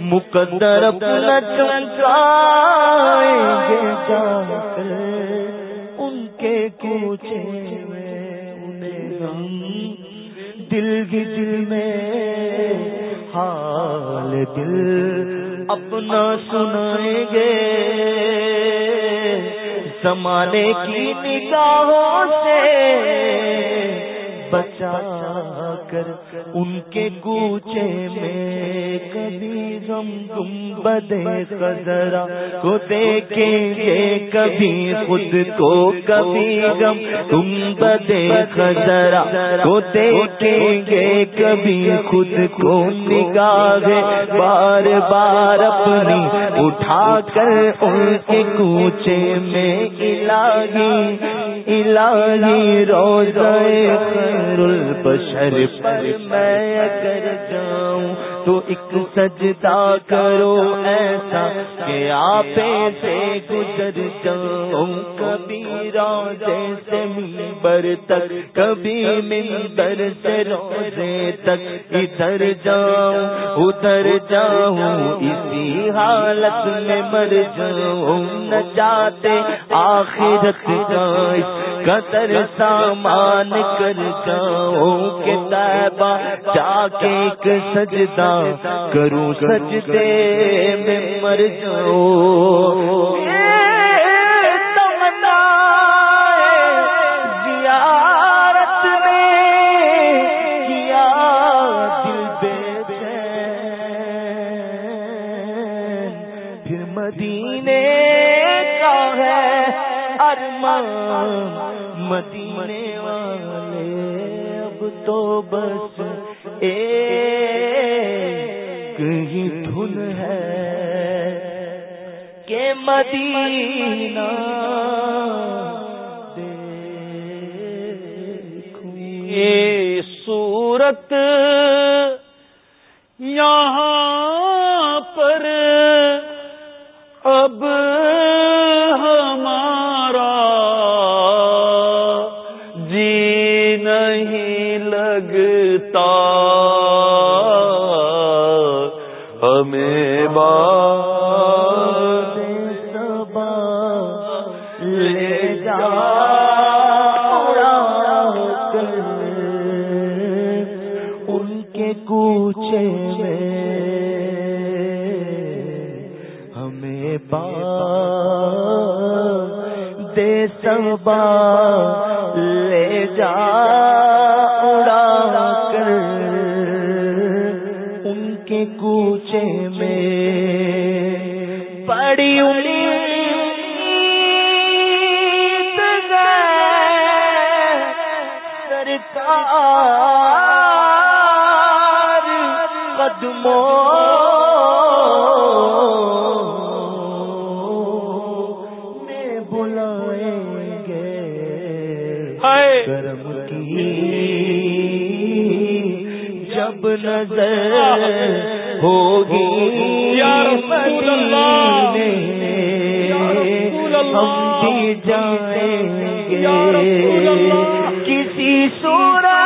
مقدر اپنا چمکائیں گے جا ان کے کوچے میں۔ انہیں ہم دل کی دل میں حال دل اپنا سنائیں گے۔ زمانے کی نگاہوں سے بچا کر ان کے گوچے میں کبھی غم گم بدے خزرا کو دیکھیں گے، کبھی خود کو، کبھی غم تم بدے خزرا کو دیکھیں گے، کبھی خود کو نگاہ بار بار اپنی اٹھا کر ان کے کوچے میں الہی الہی روزہ خیر البشر پر میں اگر جاؤں تو ایک سجدہ کرو ایسا کہ آپ سے گزر جاؤں۔ کبھی روزے سے ممبر تک، کبھی ممبر سے روزے تک ادھر جاؤں ادھر جاؤں، اسی حالت میں مر جاؤں۔ نہ چاہتے آخرت کا قطر سامان کر جاؤں کہ تیبہ جا کے ایک سجدہ کروں، سجدے میں مر جاؤں۔ تو بس دھن ہے کہ مدینہ یہ صورت یہاں پر اب لگتا ہمیں بات لے جا۔ کوچے میں ہمیں با دے سبا لے جا۔ کرم کی جب نظر ہوگی ہم بھی جائیں گے۔ کسی سورا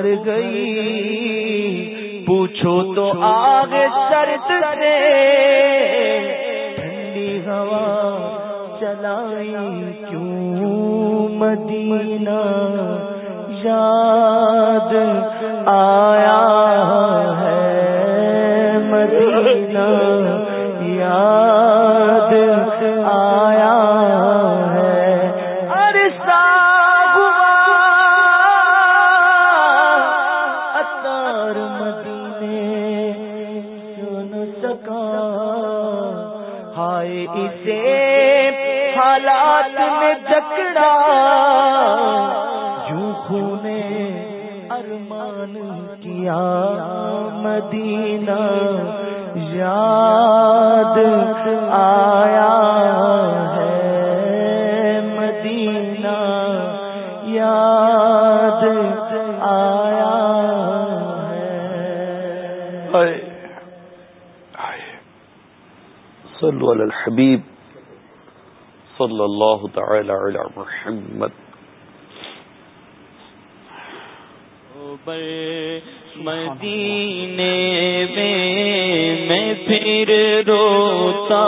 ابھر گئی۔ پوچھو تو آگے سرد سے۔ ٹھنڈی ہوا چلائی کیوں مدینہ یاد آیا ہے مدینہ؟ میں جکڑا جو ارمان کیا مدینہ یاد آیا ہے مدینہ یاد آیا ہے۔ صلو علی الحبیب۔ صلی اللہ تعالی علی محمد. مدینے میں میں پھر روتا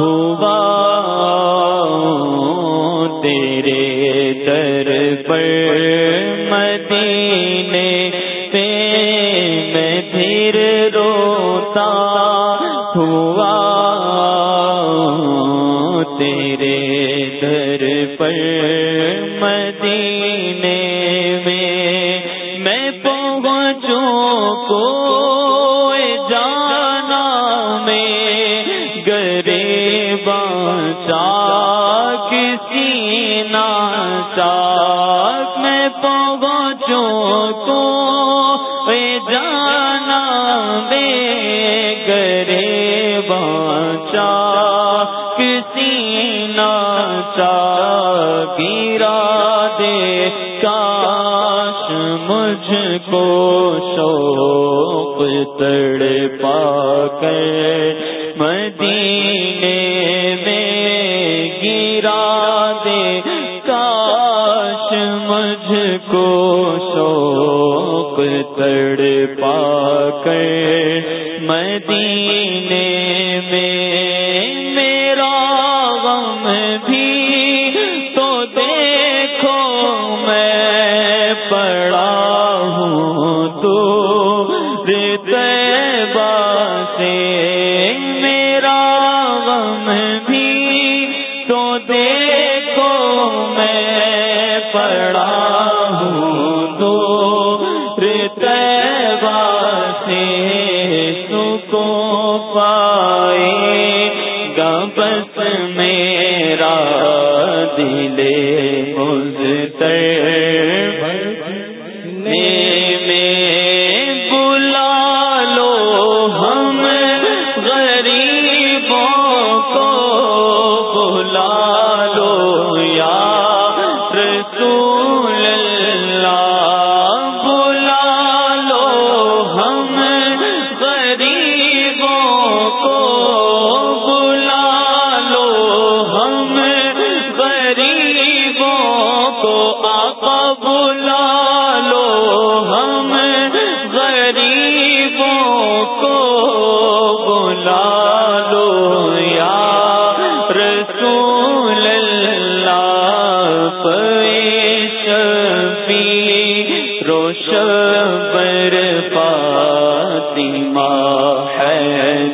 ہوا تیرے در پر مدینے پہ میں پھر روتا پر مدینے میں میں پہنچوں کو جانا میں گرے بچا کسی ناچا میں پہنچوں کو جانا میں گرے بچا کسی ناچا گرا دے، کاش مجھ کو شوق تڑ پا کر مدینے میں گرا دے، کاش مجھ کو شوق تڑ پا کر مدینے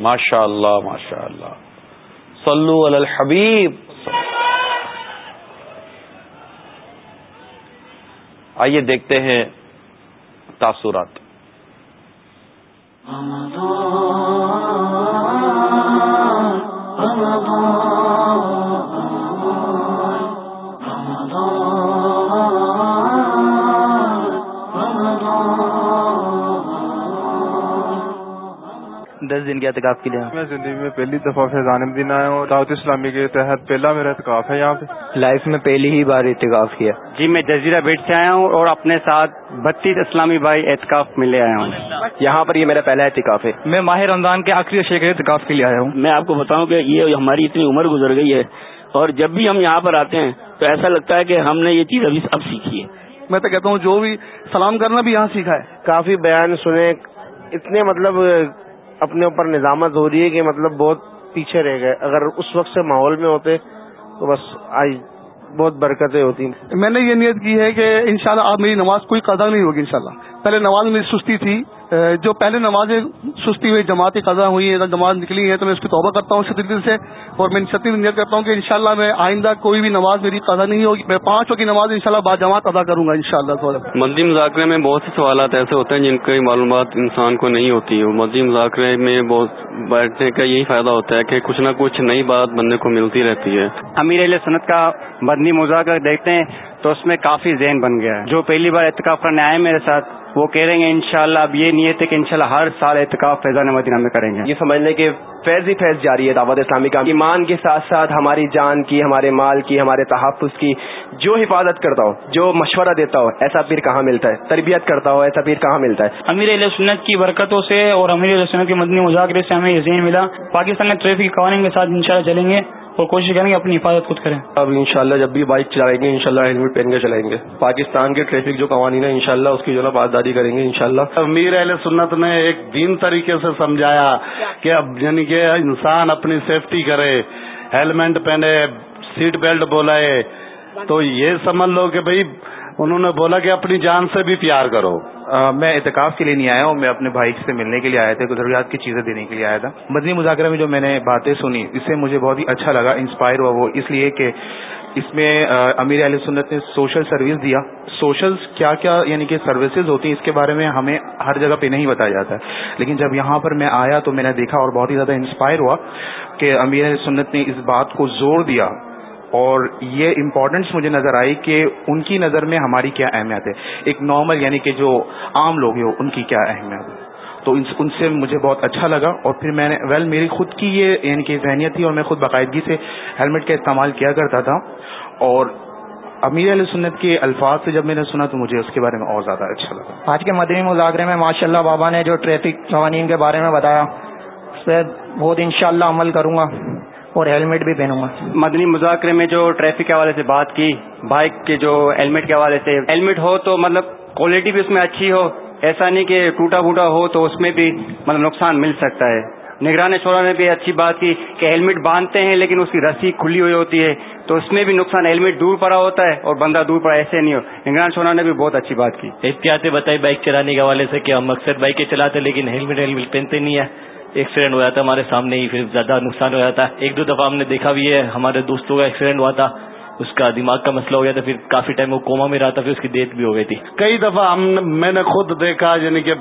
ماشاء اللہ ماشاء اللہ صلو علی الحبیب۔ آئیے دیکھتے ہیں تاثرات۔ دس دن کے اعتکاف کے لیے۔ میں زندگی میں پہلی دفعہ فیضان دن آیا ہوں۔ دعوت اسلامی کے تحت پہلا میرا اعتکاف ہے یہاں پہ۔ لائف میں پہلی ہی بار اعتکاف کیا۔ جی میں جزیرہ بیٹ سے آیا ہوں اور اپنے ساتھ بتیس اسلامی بھائی اعتکاف میں لے آیا ہوں۔ یہاں پر یہ میرا پہلا اعتکاف ہے۔ میں ماہ رمضان کے آخری شیخ اعتکاف کے لیے آیا ہوں۔ میں آپ کو بتاؤں کہ یہ ہماری اتنی عمر گزر گئی ہے اور جب بھی ہم یہاں پر آتے ہیں تو ایسا لگتا ہے کہ ہم نے یہ چیز ابھی اب سیکھی ہے۔ میں تو کہتا ہوں جو بھی سلام کرنا بھی یہاں سیکھا ہے۔ کافی بیان سنے اتنے مطلب اپنے اوپر نظامت ہو رہی ہے کہ مطلب بہت پیچھے رہ گئے۔ اگر اس وقت سے ماحول میں ہوتے تو بس آج بہت برکتیں ہوتی۔ میں نے یہ نیت کی ہے کہ انشاءاللہ شاء آپ میری نماز کوئی قضا نہیں ہوگی انشاءاللہ۔ پہلے نماز میری سستی تھی۔ جو پہلے نمازیں سستی ہوئی جماعت قضا ہوئی ہے جماعت نکلی ہے تو میں اس کی توبہ کرتا ہوں شدید دل سے اور میں شدید نیت کرتا ہوں کہ انشاءاللہ میں آئندہ کوئی بھی نماز میری قضا نہیں ہوگی۔ میں پانچ کی نماز انشاءاللہ با جماعت ادا کروں گا ان شاء اللہ مدی مذاکرے میں بہت سے سوالات ایسے ہوتے ہیں جن کی معلومات انسان کو نہیں ہوتی ہے۔ مدی مذاکرے میں بہت بیٹھنے کا یہی فائدہ ہوتا ہے کہ کچھ نہ کچھ نئی بات بندے کو ملتی رہتی ہے۔ امیر علیہ سنت کا مدنی مذاکر دیکھتے ہیں تو اس میں کافی ذہن بن گیا ہے۔ جو پہلی بار اعتکاف کرنے آئے میرے ساتھ وہ کہہ رہے ہیں انشاءاللہ اب یہ نیت ہے کہ انشاءاللہ ہر سال اعتکاف فیضان مدینہ میں کریں گے۔ یہ سمجھ لیں کہ فیض ہی فیض جاری ہے دعوت اسلامی کا۔ ایمان کے ساتھ ساتھ ہماری جان کی ہمارے مال کی ہمارے تحفظ کی جو حفاظت کرتا ہو جو مشورہ دیتا ہو ایسا پیر کہاں ملتا ہے؟ تربیت کرتا ہو ایسا پیر کہاں ملتا ہے؟ امیر علیہ سنت کی برکتوں سے اور امیر علیہ سنت کے مدنی مذاکرے سے ہمیں یہ ذہن ملا۔ پاکستان میں ٹریفک قوانین کے ساتھ انشاءاللہ چلیں گے۔ اور کوشش کریں گے اپنی حفاظت خود کریں۔ اب انشاءاللہ جب بھی بائک چلائیں گے انشاءاللہ ہیلمٹ پہن کے چلائیں گے۔ پاکستان کے ٹریفک جو قوانین ہے انشاءاللہ اس کی جو نا پاسداری کریں گے انشاءاللہ۔ امیر اہل سنت نے ایک دین طریقے سے سمجھایا کہ اب یعنی کہ انسان اپنی سیفٹی کرے ہیلمٹ پہنے سیٹ بیلٹ بولائے تو یہ سمجھ لو کہ بھائی انہوں نے بولا کہ اپنی جان سے بھی پیار کرو۔ میں اعتکاف کے لیے نہیں آیا ہوں، میں اپنے بھائی سے ملنے کے لیے آیا تھا، ضروریات کی چیزیں دینے کے لیے آیا تھا۔ مدنی مذاکرہ میں جو میں نے باتیں سنی، اس سے مجھے بہت ہی اچھا لگا، انسپائر ہوا وہ۔ اس لیے کہ اس میں امیر علیہ سنت نے سوشل سروس دیا۔ سوشل کیا کیا یعنی کہ سروسز ہوتی ہیں، اس کے بارے میں ہمیں ہر جگہ پہ نہیں بتایا جاتا۔ ہے لیکن جب یہاں پر میں آیا تو میں نے دیکھا اور بہت ہی زیادہ انسپائر ہوا کہ امیر علیہ سنت نے اس بات کو زور دیا۔ اور یہ امپورٹنس مجھے نظر آئی کہ ان کی نظر میں ہماری کیا اہمیت ہے۔ ایک نارمل یعنی کہ جو عام لوگ ہیں، ان کی کیا اہمیت ہے؟ تو ان سے مجھے بہت اچھا لگا اور پھر میں نے ویل میری خود کی یہ یعنی کہ ذہنیت تھی اور میں خود باقاعدگی سے ہیلمٹ کا استعمال کیا کرتا تھا۔ اور امیر علیہ سنت کے الفاظ سے جب میں نے سنا تو مجھے اس کے بارے میں اور زیادہ اچھا لگا۔ آج کے مدنی مذاکرے میں ماشاء اللہ بابا نے جو ٹریفک قوانین کے بارے میں بتایا، اس پہ بہت انشاءاللہ عمل کروں گا۔ اور ہیلمٹ بھی پہنوں گا۔ مدنی مذاکرے میں جو ٹریفک کے حوالے سے بات کی بائک کے جو ہیلمٹ کے حوالے سے ہیلمٹ ہو تو مطلب کوالٹی بھی اس میں اچھی ہو ایسا نہیں کہ ٹوٹا پھوٹا ہو تو اس میں بھی مطلب نقصان مل سکتا ہے۔ نگران شورا نے بھی اچھی بات کی کہ ہیلمٹ باندھتے ہیں لیکن اس کی رسی کھلی ہوئی ہوتی ہے تو اس میں بھی نقصان ہیلمٹ دور پڑا ہوتا ہے اور بندہ دور پڑا ایسے نہیں ہو۔ نگران شورا نے بھی بہت اچھی بات کی۔ احتیاطیں بتائی بائک چلانے کے حوالے سے کہ ہم اکثر بائکیں چلاتے لیکن ہیلمٹ ہیلمٹ پہنتے نہیں ہے ایکسیڈنٹ جاتا ہے ہمارے سامنے ہی، پھر زیادہ نقصان ہو جاتا۔ ہے ایک دو دفعہ ہم نے دیکھا بھی ہے، ہمارے دوستوں کا ایکسیڈنٹ ہوا تھا۔ اس کا دماغ کا مسئلہ ہو گیا تھا، پھر کافی ٹائم وہ کوما میں رہا تھا، پھر اس کی ڈیتھ بھی ہو گئی تھی۔ کئی دفعہ ہم میں نے خود دیکھا یعنی کہ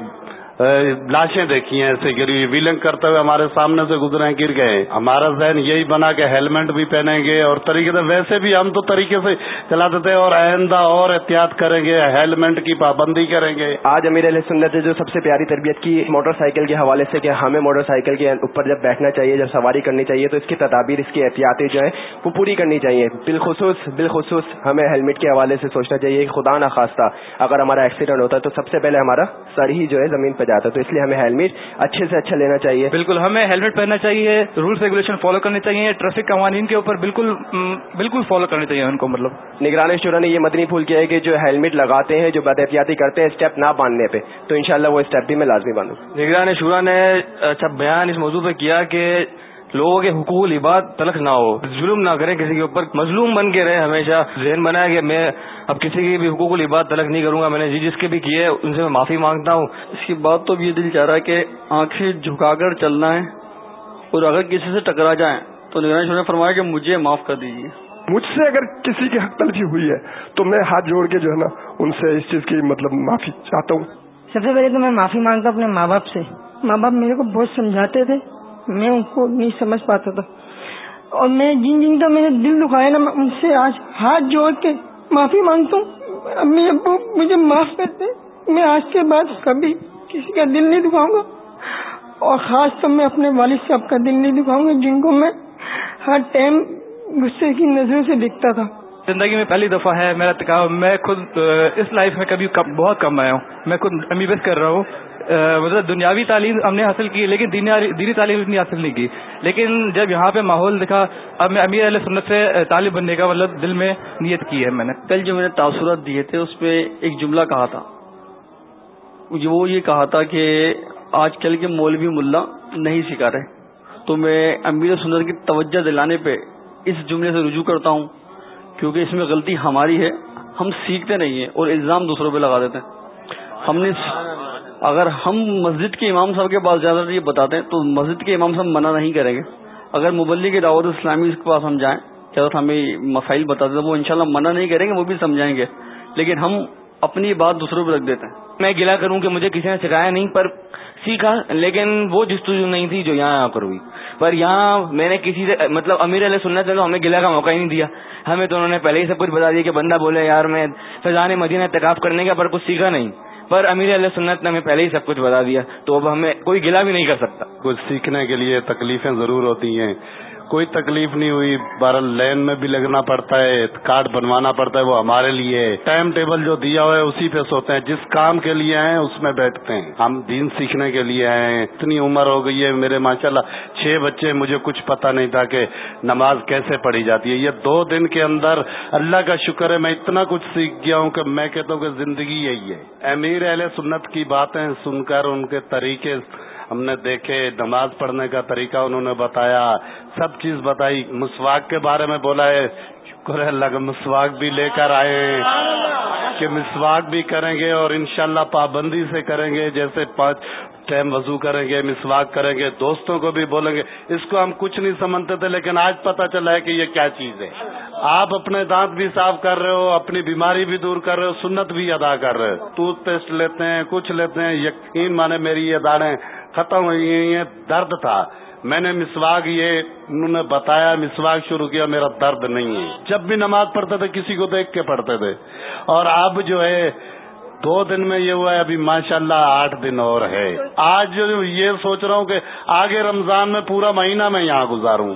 لاشیں دیکھی ہیں ایسے گری ویلنگ کرتے ہوئے ہمارے سامنے سے گزرے ہیں، گر گئے ہمارا ذہن یہی بنا کہ ہیلمٹ بھی پہنیں گے اور طریقے سے، ویسے بھی ہم تو طریقے سے چلاتے تھے اور آئندہ اور احتیاط کریں گے، ہیلمٹ کی پابندی کریں گے۔ آج امیر علیہ سنت جو سب سے پیاری تربیت کی، موٹر سائیکل کے حوالے سے کہ ہمیں موٹر سائیکل کے اوپر جب بیٹھنا چاہیے، جب سواری کرنی چاہیے، تو اس کی تدابیر، اس کی احتیاطیں جو ہے وہ پوری کرنی چاہیے۔ بالخصوص بالخصوص ہمیں ہیلمٹ کے حوالے سے سوچنا چاہیے کہ خدا نخواستہ، اگر ہمارا ایکسیڈنٹ ہوتا ہے، تو سب سے پہلے ہمارا سر ہی جو ہے زمین پہ جاتا ہے تو اس لیے ہمیں ہیلمٹ اچھے سے اچھا لینا چاہیے۔ بالکل ہمیں ہیلمٹ پہننا چاہیے رولس ریگولیشن فالو کرنے چاہیے ٹریفک قوانین کے اوپر بالکل بالکل فالو کرنے چاہیے ان کو مطلب۔ نگران شورا نے یہ مدنی پھول کیا ہے کہ جو ہیلمٹ لگاتے ہیں جو بد احتیاطی کرتے ہیں اسٹیپ نہ باندھنے پہ۔ تو انشاءاللہ وہ اسٹیپ بھی میں لازمی باندھوں نگران شورا نے اچھا بیان اس موضوع پہ کیا کہ لوگوں کے حقوق عباد تلخ نہ ہو ظلم نہ کریں کسی کے اوپر مظلوم بن کے رہے ہمیشہ ذہن بنایا کہ میں اب کسی کی بھی حقوق العباد تلخ نہیں کروں گا میں نے جی جس کے بھی کیے ان سے میں معافی مانگتا ہوں۔ اس کی بات تو یہ دل چاہ رہا ہے کہ آنکھیں جھکا کر چلنا ہے اور اگر کسی سے ٹکرا جائیں تو نگران نے فرمایا کہ مجھے معاف کر دیجیے مجھ سے اگر کسی کی حق تلفی ہوئی ہے تو میں ہاتھ جوڑ کے جو ہے نا ان سے اس چیز کی مطلب معافی چاہتا ہوں۔ سب سے پہلے تو میں معافی مانگتا ہوں اپنے ماں باپ سے۔ ماں باپ میرے کو بہت سمجھاتے تھے۔ میں ان کو نہیں سمجھ پاتا تھا۔ اور میں جن جن کا میں نے دل دکھایا نا، میں ان سے آج ہاتھ جوڑ کے معافی مانگتا ہوں۔ امی ابو مجھے معاف کرتے میں آج کے بعد کبھی کسی کا دل نہیں دکھاؤں گا۔ اور خاص طور میں اپنے والد صاحب کا دل نہیں دکھاؤں گا، جن کو میں ہر ٹائم غصے کی نظروں سے دیکھتا تھا۔ زندگی میں پہلی دفعہ ہے، میرا میں خود اس لائف میں کبھی بہت کم آیا ہوں۔ میں خود امی کر رہا ہوں۔ مطلب دنیاوی تعلیم ہم نے حاصل کی، لیکن دینی تعلیم اتنی حاصل نہیں کی۔ لیکن جب یہاں پہ ماحول دکھا، اب میں امیر علیہ سنت سے طالب بننے کا مطلب دل میں نیت کی ہے میں نے۔ کل جو میں نے تاثرات دیے تھے، اس میں ایک جملہ کہا تھا۔ وہ یہ کہا تھا کہ آج کل کے مولوی ملا نہیں سکھا رہے۔ تو میں امیر سنت کی توجہ دلانے پہ اس جملے سے رجوع کرتا ہوں، کیونکہ اس میں غلطی ہماری ہے۔ ہم سیکھتے نہیں ہیں اور الزام دوسروں پہ لگا دیتے ہیں۔ ہم نے اگر ہم مسجد کے امام صاحب کے پاس زیادہ یہ بتاتے ہیں، تو مسجد کے امام صاحب منع نہیں کریں گے۔ اگر مبلی کی دعوت اسلامی کے پاس ہم جائیں زیادہ ہمیں مسائل بتاتے ہیں وہ انشاءاللہ منع نہیں کریں گے، وہ بھی سمجھائیں گے۔ لیکن ہم اپنی بات دوسروں پہ رکھ دیتے ہیں۔ میں گلا کروں کہ مجھے کسی نے سکھایا نہیں، پر سیکھا، لیکن وہ جستجو نہیں تھی جو یہاں پر ہوئی۔ پر یہاں میں نے کسی سے مطلب امیر علیہ سننا تو ہمیں گلا کا موقع ہی نہیں دیا۔ ہمیں تو انہوں نے پہلے ہی سب کچھ بتا دیا کہ بندہ بولے، یار میں فضان مدینہ اتقاف کرنے کا، پر کچھ سیکھا نہیں۔ پر امیر علیہ سنت نے ہمیں پہلے ہی سب کچھ بتا دیا، تو اب ہمیں کوئی گلا بھی نہیں کر سکتا۔ کچھ سیکھنے کے لیے تکلیفیں ضرور ہوتی ہیں۔ کوئی تکلیف نہیں ہوئی۔ بارہ لین میں بھی لگنا پڑتا ہے، کارڈ بنوانا پڑتا ہے، وہ ہمارے لیے ٹائم ٹیبل جو دیا ہوا ہے، اسی پہ سوتے ہیں۔ جس کام کے لیے آئے اس میں بیٹھتے ہیں۔ ہم دین سیکھنے کے لیے آئے ہیں۔ اتنی عمر ہو گئی ہے میرے ماشاءاللہ۔ چھ بچے مجھے کچھ پتا نہیں تھا کہ نماز کیسے پڑھی جاتی ہے۔ یہ دو دن کے اندر اللہ کا شکر ہے، میں اتنا کچھ سیکھ گیا ہوں کہ میں کہتا ہوں کہ زندگی یہی ہے۔ امیر اہل سنت کی باتیں سن کر، ان کے طریقے ہم نے دیکھے نماز پڑھنے کا طریقہ انہوں نے بتایا، سب چیز بتائی، مسواک کے بارے میں بولا ہے، شکر ہے، اللہ کا مسواک بھی لے کر آئے، کہ مسواک بھی کریں گے اور انشاءاللہ پابندی سے کریں گے، جیسے پانچ ٹائم وضو کریں گے، مسواک کریں گے، دوستوں کو بھی بولیں گے۔ اس کو ہم کچھ نہیں سمجھتے تھے، لیکن آج پتا چلا ہے کہ یہ کیا چیز ہے۔ آپ اپنے دانت بھی صاف کر رہے ہو، اپنی بیماری بھی دور کر رہے ہو، سنت بھی ادا کر رہے ہو۔ ٹوتھ پیسٹ لیتے ہیں، کچھ لیتے ہیں، یقین مانے میری یہ داڑیں ختم ہوئی یہ درد تھا۔ میں نے مسواک یہ انہوں نے بتایا، مسواک شروع کیا، میرا درد نہیں ہے۔ جب بھی نماز پڑھتے تھے، کسی کو دیکھ کے پڑھتے تھے۔ اور اب جو ہے، دو دن میں یہ ہوا ہے، ابھی ماشاء اللہ آٹھ دن اور ہے۔ آج جو یہ سوچ رہا ہوں کہ آگے رمضان میں پورا مہینہ میں یہاں گزاروں۔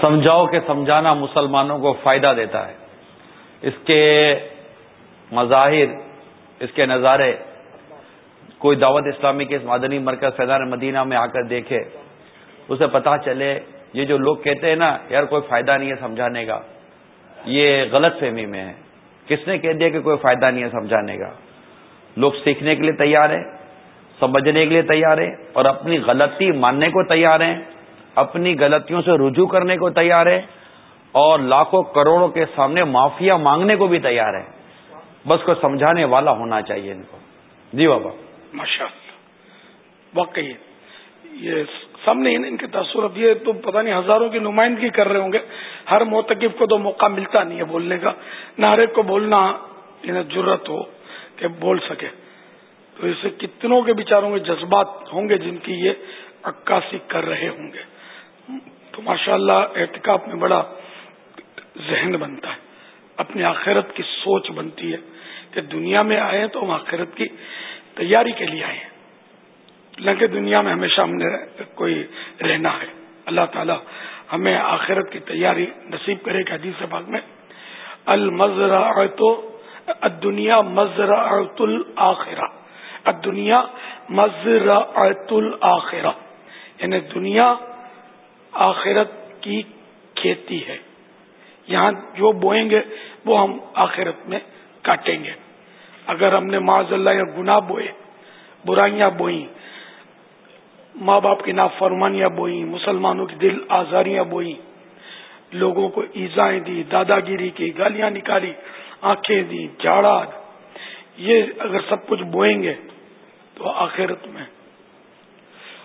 سمجھاؤ کہ سمجھانا مسلمانوں کو فائدہ دیتا ہے۔ اس کے مظاہر، اس کے نظارے، کوئی دعوت اسلامی کے اس مادنی مرکز فیضان مدینہ میں آ کر دیکھے، اسے پتا چلے، یہ جو لوگ کہتے ہیں نا، یار کوئی فائدہ نہیں ہے سمجھانے کا، یہ غلط فہمی میں ہے۔ کس نے کہہ دیا کہ کوئی فائدہ نہیں ہے سمجھانے کا؟ لوگ سیکھنے کے لیے تیار ہیں، سمجھنے کے لیے تیار ہیں اور اپنی غلطی ماننے کو تیار ہیں، اپنی غلطیوں سے رجوع کرنے کو تیار ہے اور لاکھوں کروڑوں کے سامنے معافیا مانگنے کو بھی تیار ہے بس کو سمجھانے والا ہونا چاہیے ان کو۔ جی بابا۔ ماشاء اللہ واقعی یہ سامنے ان کے تاثر اب یہ تو پتہ نہیں ہزاروں کی نمائندگی کر رہے ہوں گے۔ ہر موتقب کو تو موقع ملتا نہیں ہے بولنے کا۔ نہ ہر ایک کو بولنا انہیں ضرورت ہو کہ بول سکے۔ تو اسے کتنوں کے بیچاروں کے جذبات ہوں گے جن کی یہ عکاسی کر رہے ہوں گے۔ تو ماشاء اللہ احتکاب میں بڑا ذہن بنتا ہے۔ اپنی آخرت کی سوچ بنتی ہے کہ دنیا میں آئے تو ہم آخرت کی تیاری کے لیے آئے نہ دنیا میں ہمیشہ ہم نے کوئی رہنا ہے۔ اللہ تعالی ہمیں آخرت کی تیاری نصیب کرے کہ حدیث پاک میں المزرا تو دنیا مزرعۃ الآخرہ دنیا مزرعۃ الآخرہ یعنی دنیا آخرت کی کھیتی ہے۔ یہاں جو بوئیں گے وہ ہم آخرت میں کاٹیں گے۔ اگر ہم نے معذ اللہ یا گناہ بوئے، برائیاں بوئیں، ماں باپ کی نافرمانیاں بوئیں، مسلمانوں کی دل آزاریاں بوئیں، لوگوں کو ایزائیں دی دادا گیری کی، گالیاں نکالی، آنکھیں دی جاڑا یہ اگر سب کچھ بوئیں گے تو آخرت میں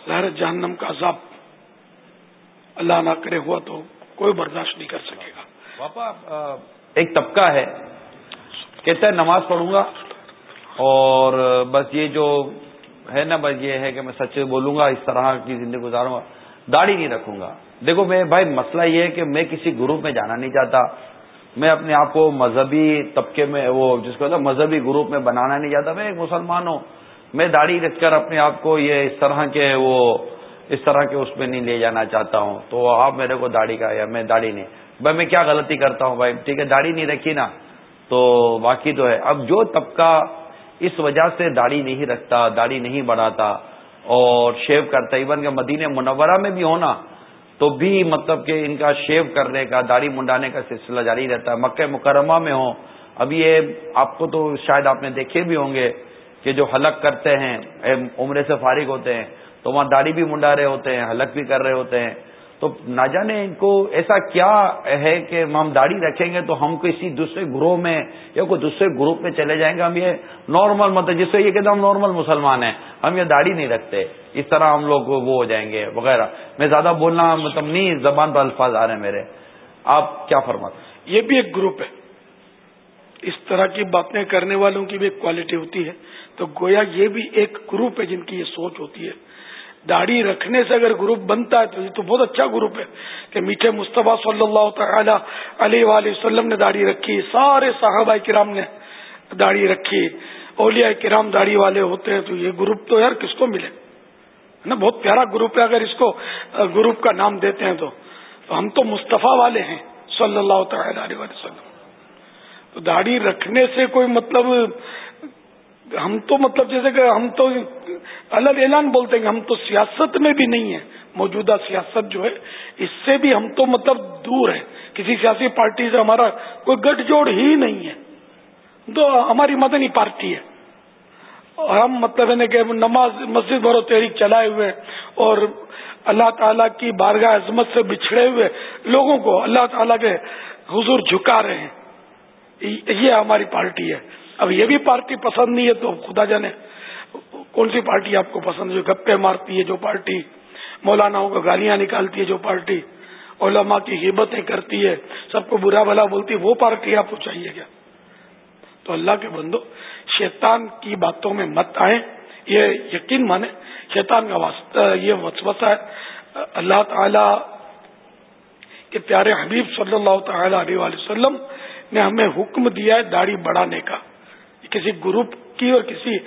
لہر جہنم کا عذاب اللہ نہ کرے ہوا تو کوئی برداشت نہیں کر سکے گا۔ پاپا ایک طبقہ ہے، کہتا ہے نماز پڑھوں گا اور بس یہ جو ہے نا، بس یہ ہے کہ میں سچ بولوں گا، اس طرح کی زندگی گزاروں گا، داڑھی نہیں رکھوں گا۔ دیکھو میں، بھائی مسئلہ یہ ہے کہ میں کسی گروپ میں جانا نہیں چاہتا۔ میں اپنے آپ کو مذہبی طبقے میں، وہ جس کو مذہبی گروپ میں بنانا نہیں چاہتا۔ میں ایک مسلمان ہوں، میں داڑھی رکھ کر اپنے آپ کو یہ اس طرح کے وہ اس طرح کے اس میں نہیں لے جانا چاہتا ہوں۔ تو آپ میرے کو داڑھی کا یا میں داڑھی نہیں۔ بھائی میں کیا غلطی کرتا ہوں بھائی؟ ٹھیک ہے، داڑھی نہیں رکھی نا۔ تو باقی تو ہے۔ اب جو طبقہ اس وجہ سے داڑھی نہیں رکھتا، داڑھی نہیں بڑھاتا اور شیو کرتا ایون کہ مدینہ منورہ میں بھی ہونا تو بھی مطلب کہ ان کا شیو کرنے کا، داڑھی منڈانے کا سلسلہ جاری رہتا ہے۔ مکہ مکرمہ میں ہو۔ اب یہ آپ کو تو شاید آپ نے دیکھے بھی ہوں گے کہ جو حلق کرتے ہیں عمرے سے فارغ ہوتے ہیں تو وہاں داڑھی بھی منڈا رہے ہوتے ہیں، حلق بھی کر رہے ہوتے ہیں۔ تو نہ جانے ان کو ایسا کیا ہے کہ ہم داڑھی رکھیں گے تو ہم کسی دوسرے گروہ میں یا کوئی دوسرے گروپ میں چلے جائیں گے۔ ہم یہ نارمل مطلب جس سے یہ کہتے ہم نارمل مسلمان ہیں، ہم یہ داڑھی نہیں رکھتے۔ اس طرح ہم لوگ وہ ہو جائیں گے وغیرہ۔ میں زیادہ بولنا مطلب نہیں زبان پر الفاظ آ رہے ہیں میرے۔ آپ کیا فرماتے یہ بھی ایک گروپ ہے۔ اس طرح کی باتیں کرنے والوں کی بھی ایک کوالٹی ہوتی ہے۔ تو گویا یہ بھی ایک گروپ ہے جن کی یہ سوچ ہوتی ہے۔ داڑھی رکھنے سے اگر گروپ بنتا ہے تو یہ تو بہت اچھا گروپ ہے کہ میٹھے مصطفیٰ صلی اللہ تعالی علیہ وسلم نے داڑھی رکھی، سارے صحابہ کرام نے داڑھی رکھی، اولیاء کرام داڑھی والے ہوتے ہیں تو یہ گروپ تو یار کس کو ملے؟ نا؟ بہت پیارا گروپ ہے، اگر اس کو گروپ کا نام دیتے ہیں تو ہم تو مصطفیٰ والے ہیں صلی اللہ تعالی علیہ وسلم۔ تو داڑھی رکھنے سے کوئی مطلب ہم تو مطلب جیسے کہ ہم تو الگ اعلان بولتے ہیں ہم تو سیاست میں بھی نہیں ہیں۔ موجودہ سیاست جو ہے، اس سے بھی ہم تو مطلب دور ہیں۔ کسی سیاسی پارٹی سے ہمارا کوئی گٹھ جوڑ ہی نہیں ہے۔ تو ہماری مدنی پارٹی ہے۔ اور ہم مطلب ہے کہ نماز مسجد بھرو تحریک چلائے ہوئے اور اللہ تعالیٰ کی بارگاہ عظمت سے بچھڑے ہوئے لوگوں کو اللہ تعالیٰ کے حضور جھکا رہے ہیں۔ یہ ہماری پارٹی ہے۔ اب یہ بھی پارٹی پسند نہیں ہے تو خدا جانے کون سی پارٹی آپ کو پسند جو گپے مارتی ہے جو پارٹی مولاناؤں کو گالیاں نکالتی ہے جو پارٹی، علماء کی ہبتیں کرتی ہے، سب کو برا بھلا بولتی ہے، وہ پارٹی آپ کو چاہیے کیا؟ تو اللہ کے بندو، شیطان کی باتوں میں مت آئیں، یہ یقین مانے، شیطان کا واسطہ، یہ وسوسہ ہے۔ اللہ تعالی کے پیارے حبیب صلی اللہ تعالی علیہ وسلم نے ہمیں حکم دیا ہے داڑھی بڑھانے کا۔ کسی گروپ کی اور کسی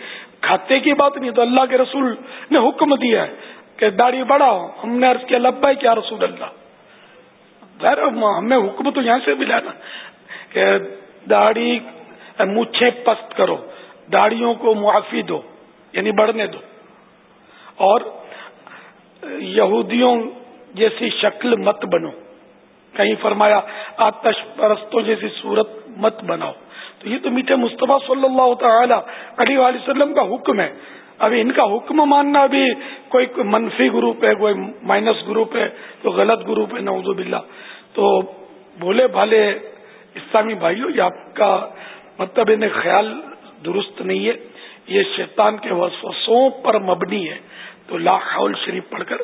کھاتے کی بات نہیں، تو اللہ کے رسول نے حکم دیا ہے کہ داڑھی بڑھاؤ۔ ہم نے عرض کیا لبا کیا رسول اللہ۔ ہمیں حکم تو یہاں سے ملا نا کہ داڑھی مچھے پست کرو داڑیوں کو معافی دو یعنی بڑھنے دو۔ اور یہودیوں جیسی شکل مت بنو۔ کہیں فرمایا، آتش پرستوں جیسی صورت مت بناؤ۔ یہ تو میٹھے مصطفیٰ صلی اللہ تعالی علیہ وسلم کا حکم ہے۔ ابھی ان کا حکم ماننا بھی کوئی منفی گروپ ہے، کوئی مائنس گروپ ہے تو غلط گروپ ہے، نعوذ باللہ۔ تو بولے بھالے اسلامی بھائیوں یہ آپ کا مطلب انہیں خیال درست نہیں ہے۔ یہ شیطان کے وسوسوں پر مبنی ہے۔ تو لا حول شریف پڑھ کر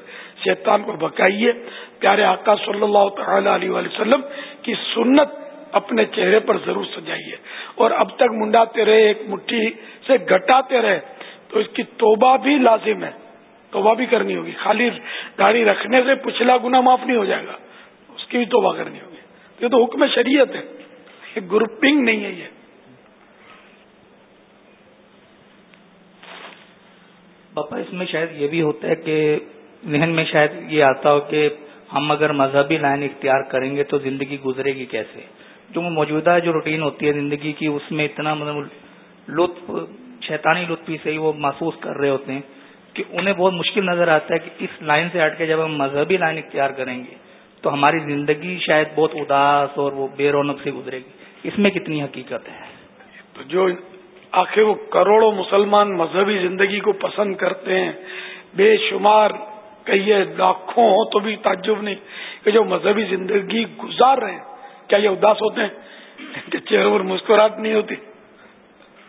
شیطان کو بکائیے پیارے آقا صلی اللہ تعالی علیہ وسلم کی سنت اپنے چہرے پر ضرور سجائیے۔ اور اب تک منڈاتے رہے، ایک مٹھی سے گٹاتے رہے، تو اس کی توبہ بھی لازم ہے۔ توبہ بھی کرنی ہوگی۔ خالی داڑھی رکھنے سے پچھلا گنا معاف نہیں ہو جائے گا، اس کی بھی توبہ کرنی ہوگی۔ یہ تو حکم شریعت ہے۔ یہ گروپنگ نہیں ہے یہ۔ باپا، اس میں شاید یہ بھی ہوتا ہے کہ ذہن میں شاید یہ آتا ہو کہ ہم اگر مذہبی لائن اختیار کریں گے تو زندگی گزرے گی کیسے؟ جو موجودہ جو روٹین ہوتی ہے زندگی کی، اس میں اتنا مطلب لطف، شیطانی لطفی سے ہی وہ محسوس کر رہے ہوتے ہیں کہ انہیں بہت مشکل نظر آتا ہے کہ اس لائن سے ہٹ کے جب ہم مذہبی لائن اختیار کریں گے تو ہماری زندگی شاید بہت اداس اور وہ بے رونق سے گزرے گی۔ اس میں کتنی حقیقت ہے؟ تو جو آخر وہ کروڑوں مسلمان مذہبی زندگی کو پسند کرتے ہیں، بے شمار کہیے لاکھوں ہو تو بھی تعجب نہیں کہ جو مذہبی زندگی گزار رہے ہیں۔ کیا یہ اداس ہوتے ہیں؟ کہ چہروں پر مسکراہٹ نہیں ہوتی۔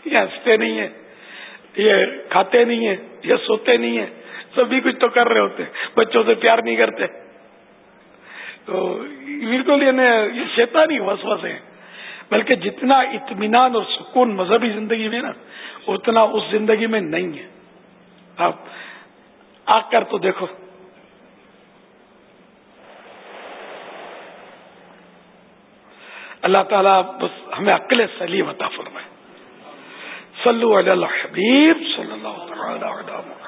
یہ ہنستے نہیں ہیں۔ یہ کھاتے نہیں ہیں۔ یہ سوتے نہیں ہیں۔ سبھی کچھ تو کر رہے ہوتے بچوں سے پیار نہیں کرتے۔ تو بالکل یہ شیطانی وسوسے ہیں۔ بلکہ جتنا اطمینان اور سکون مذہبی زندگی میں نا، اتنا اس زندگی میں نہیں ہے۔ آپ آ کر تو دیکھو۔ اللہ تعالیٰ بس ہمیں عقل سلیم عطا فرمائے۔ صلو علی الحبیب صلی اللہ تعالی علی محمد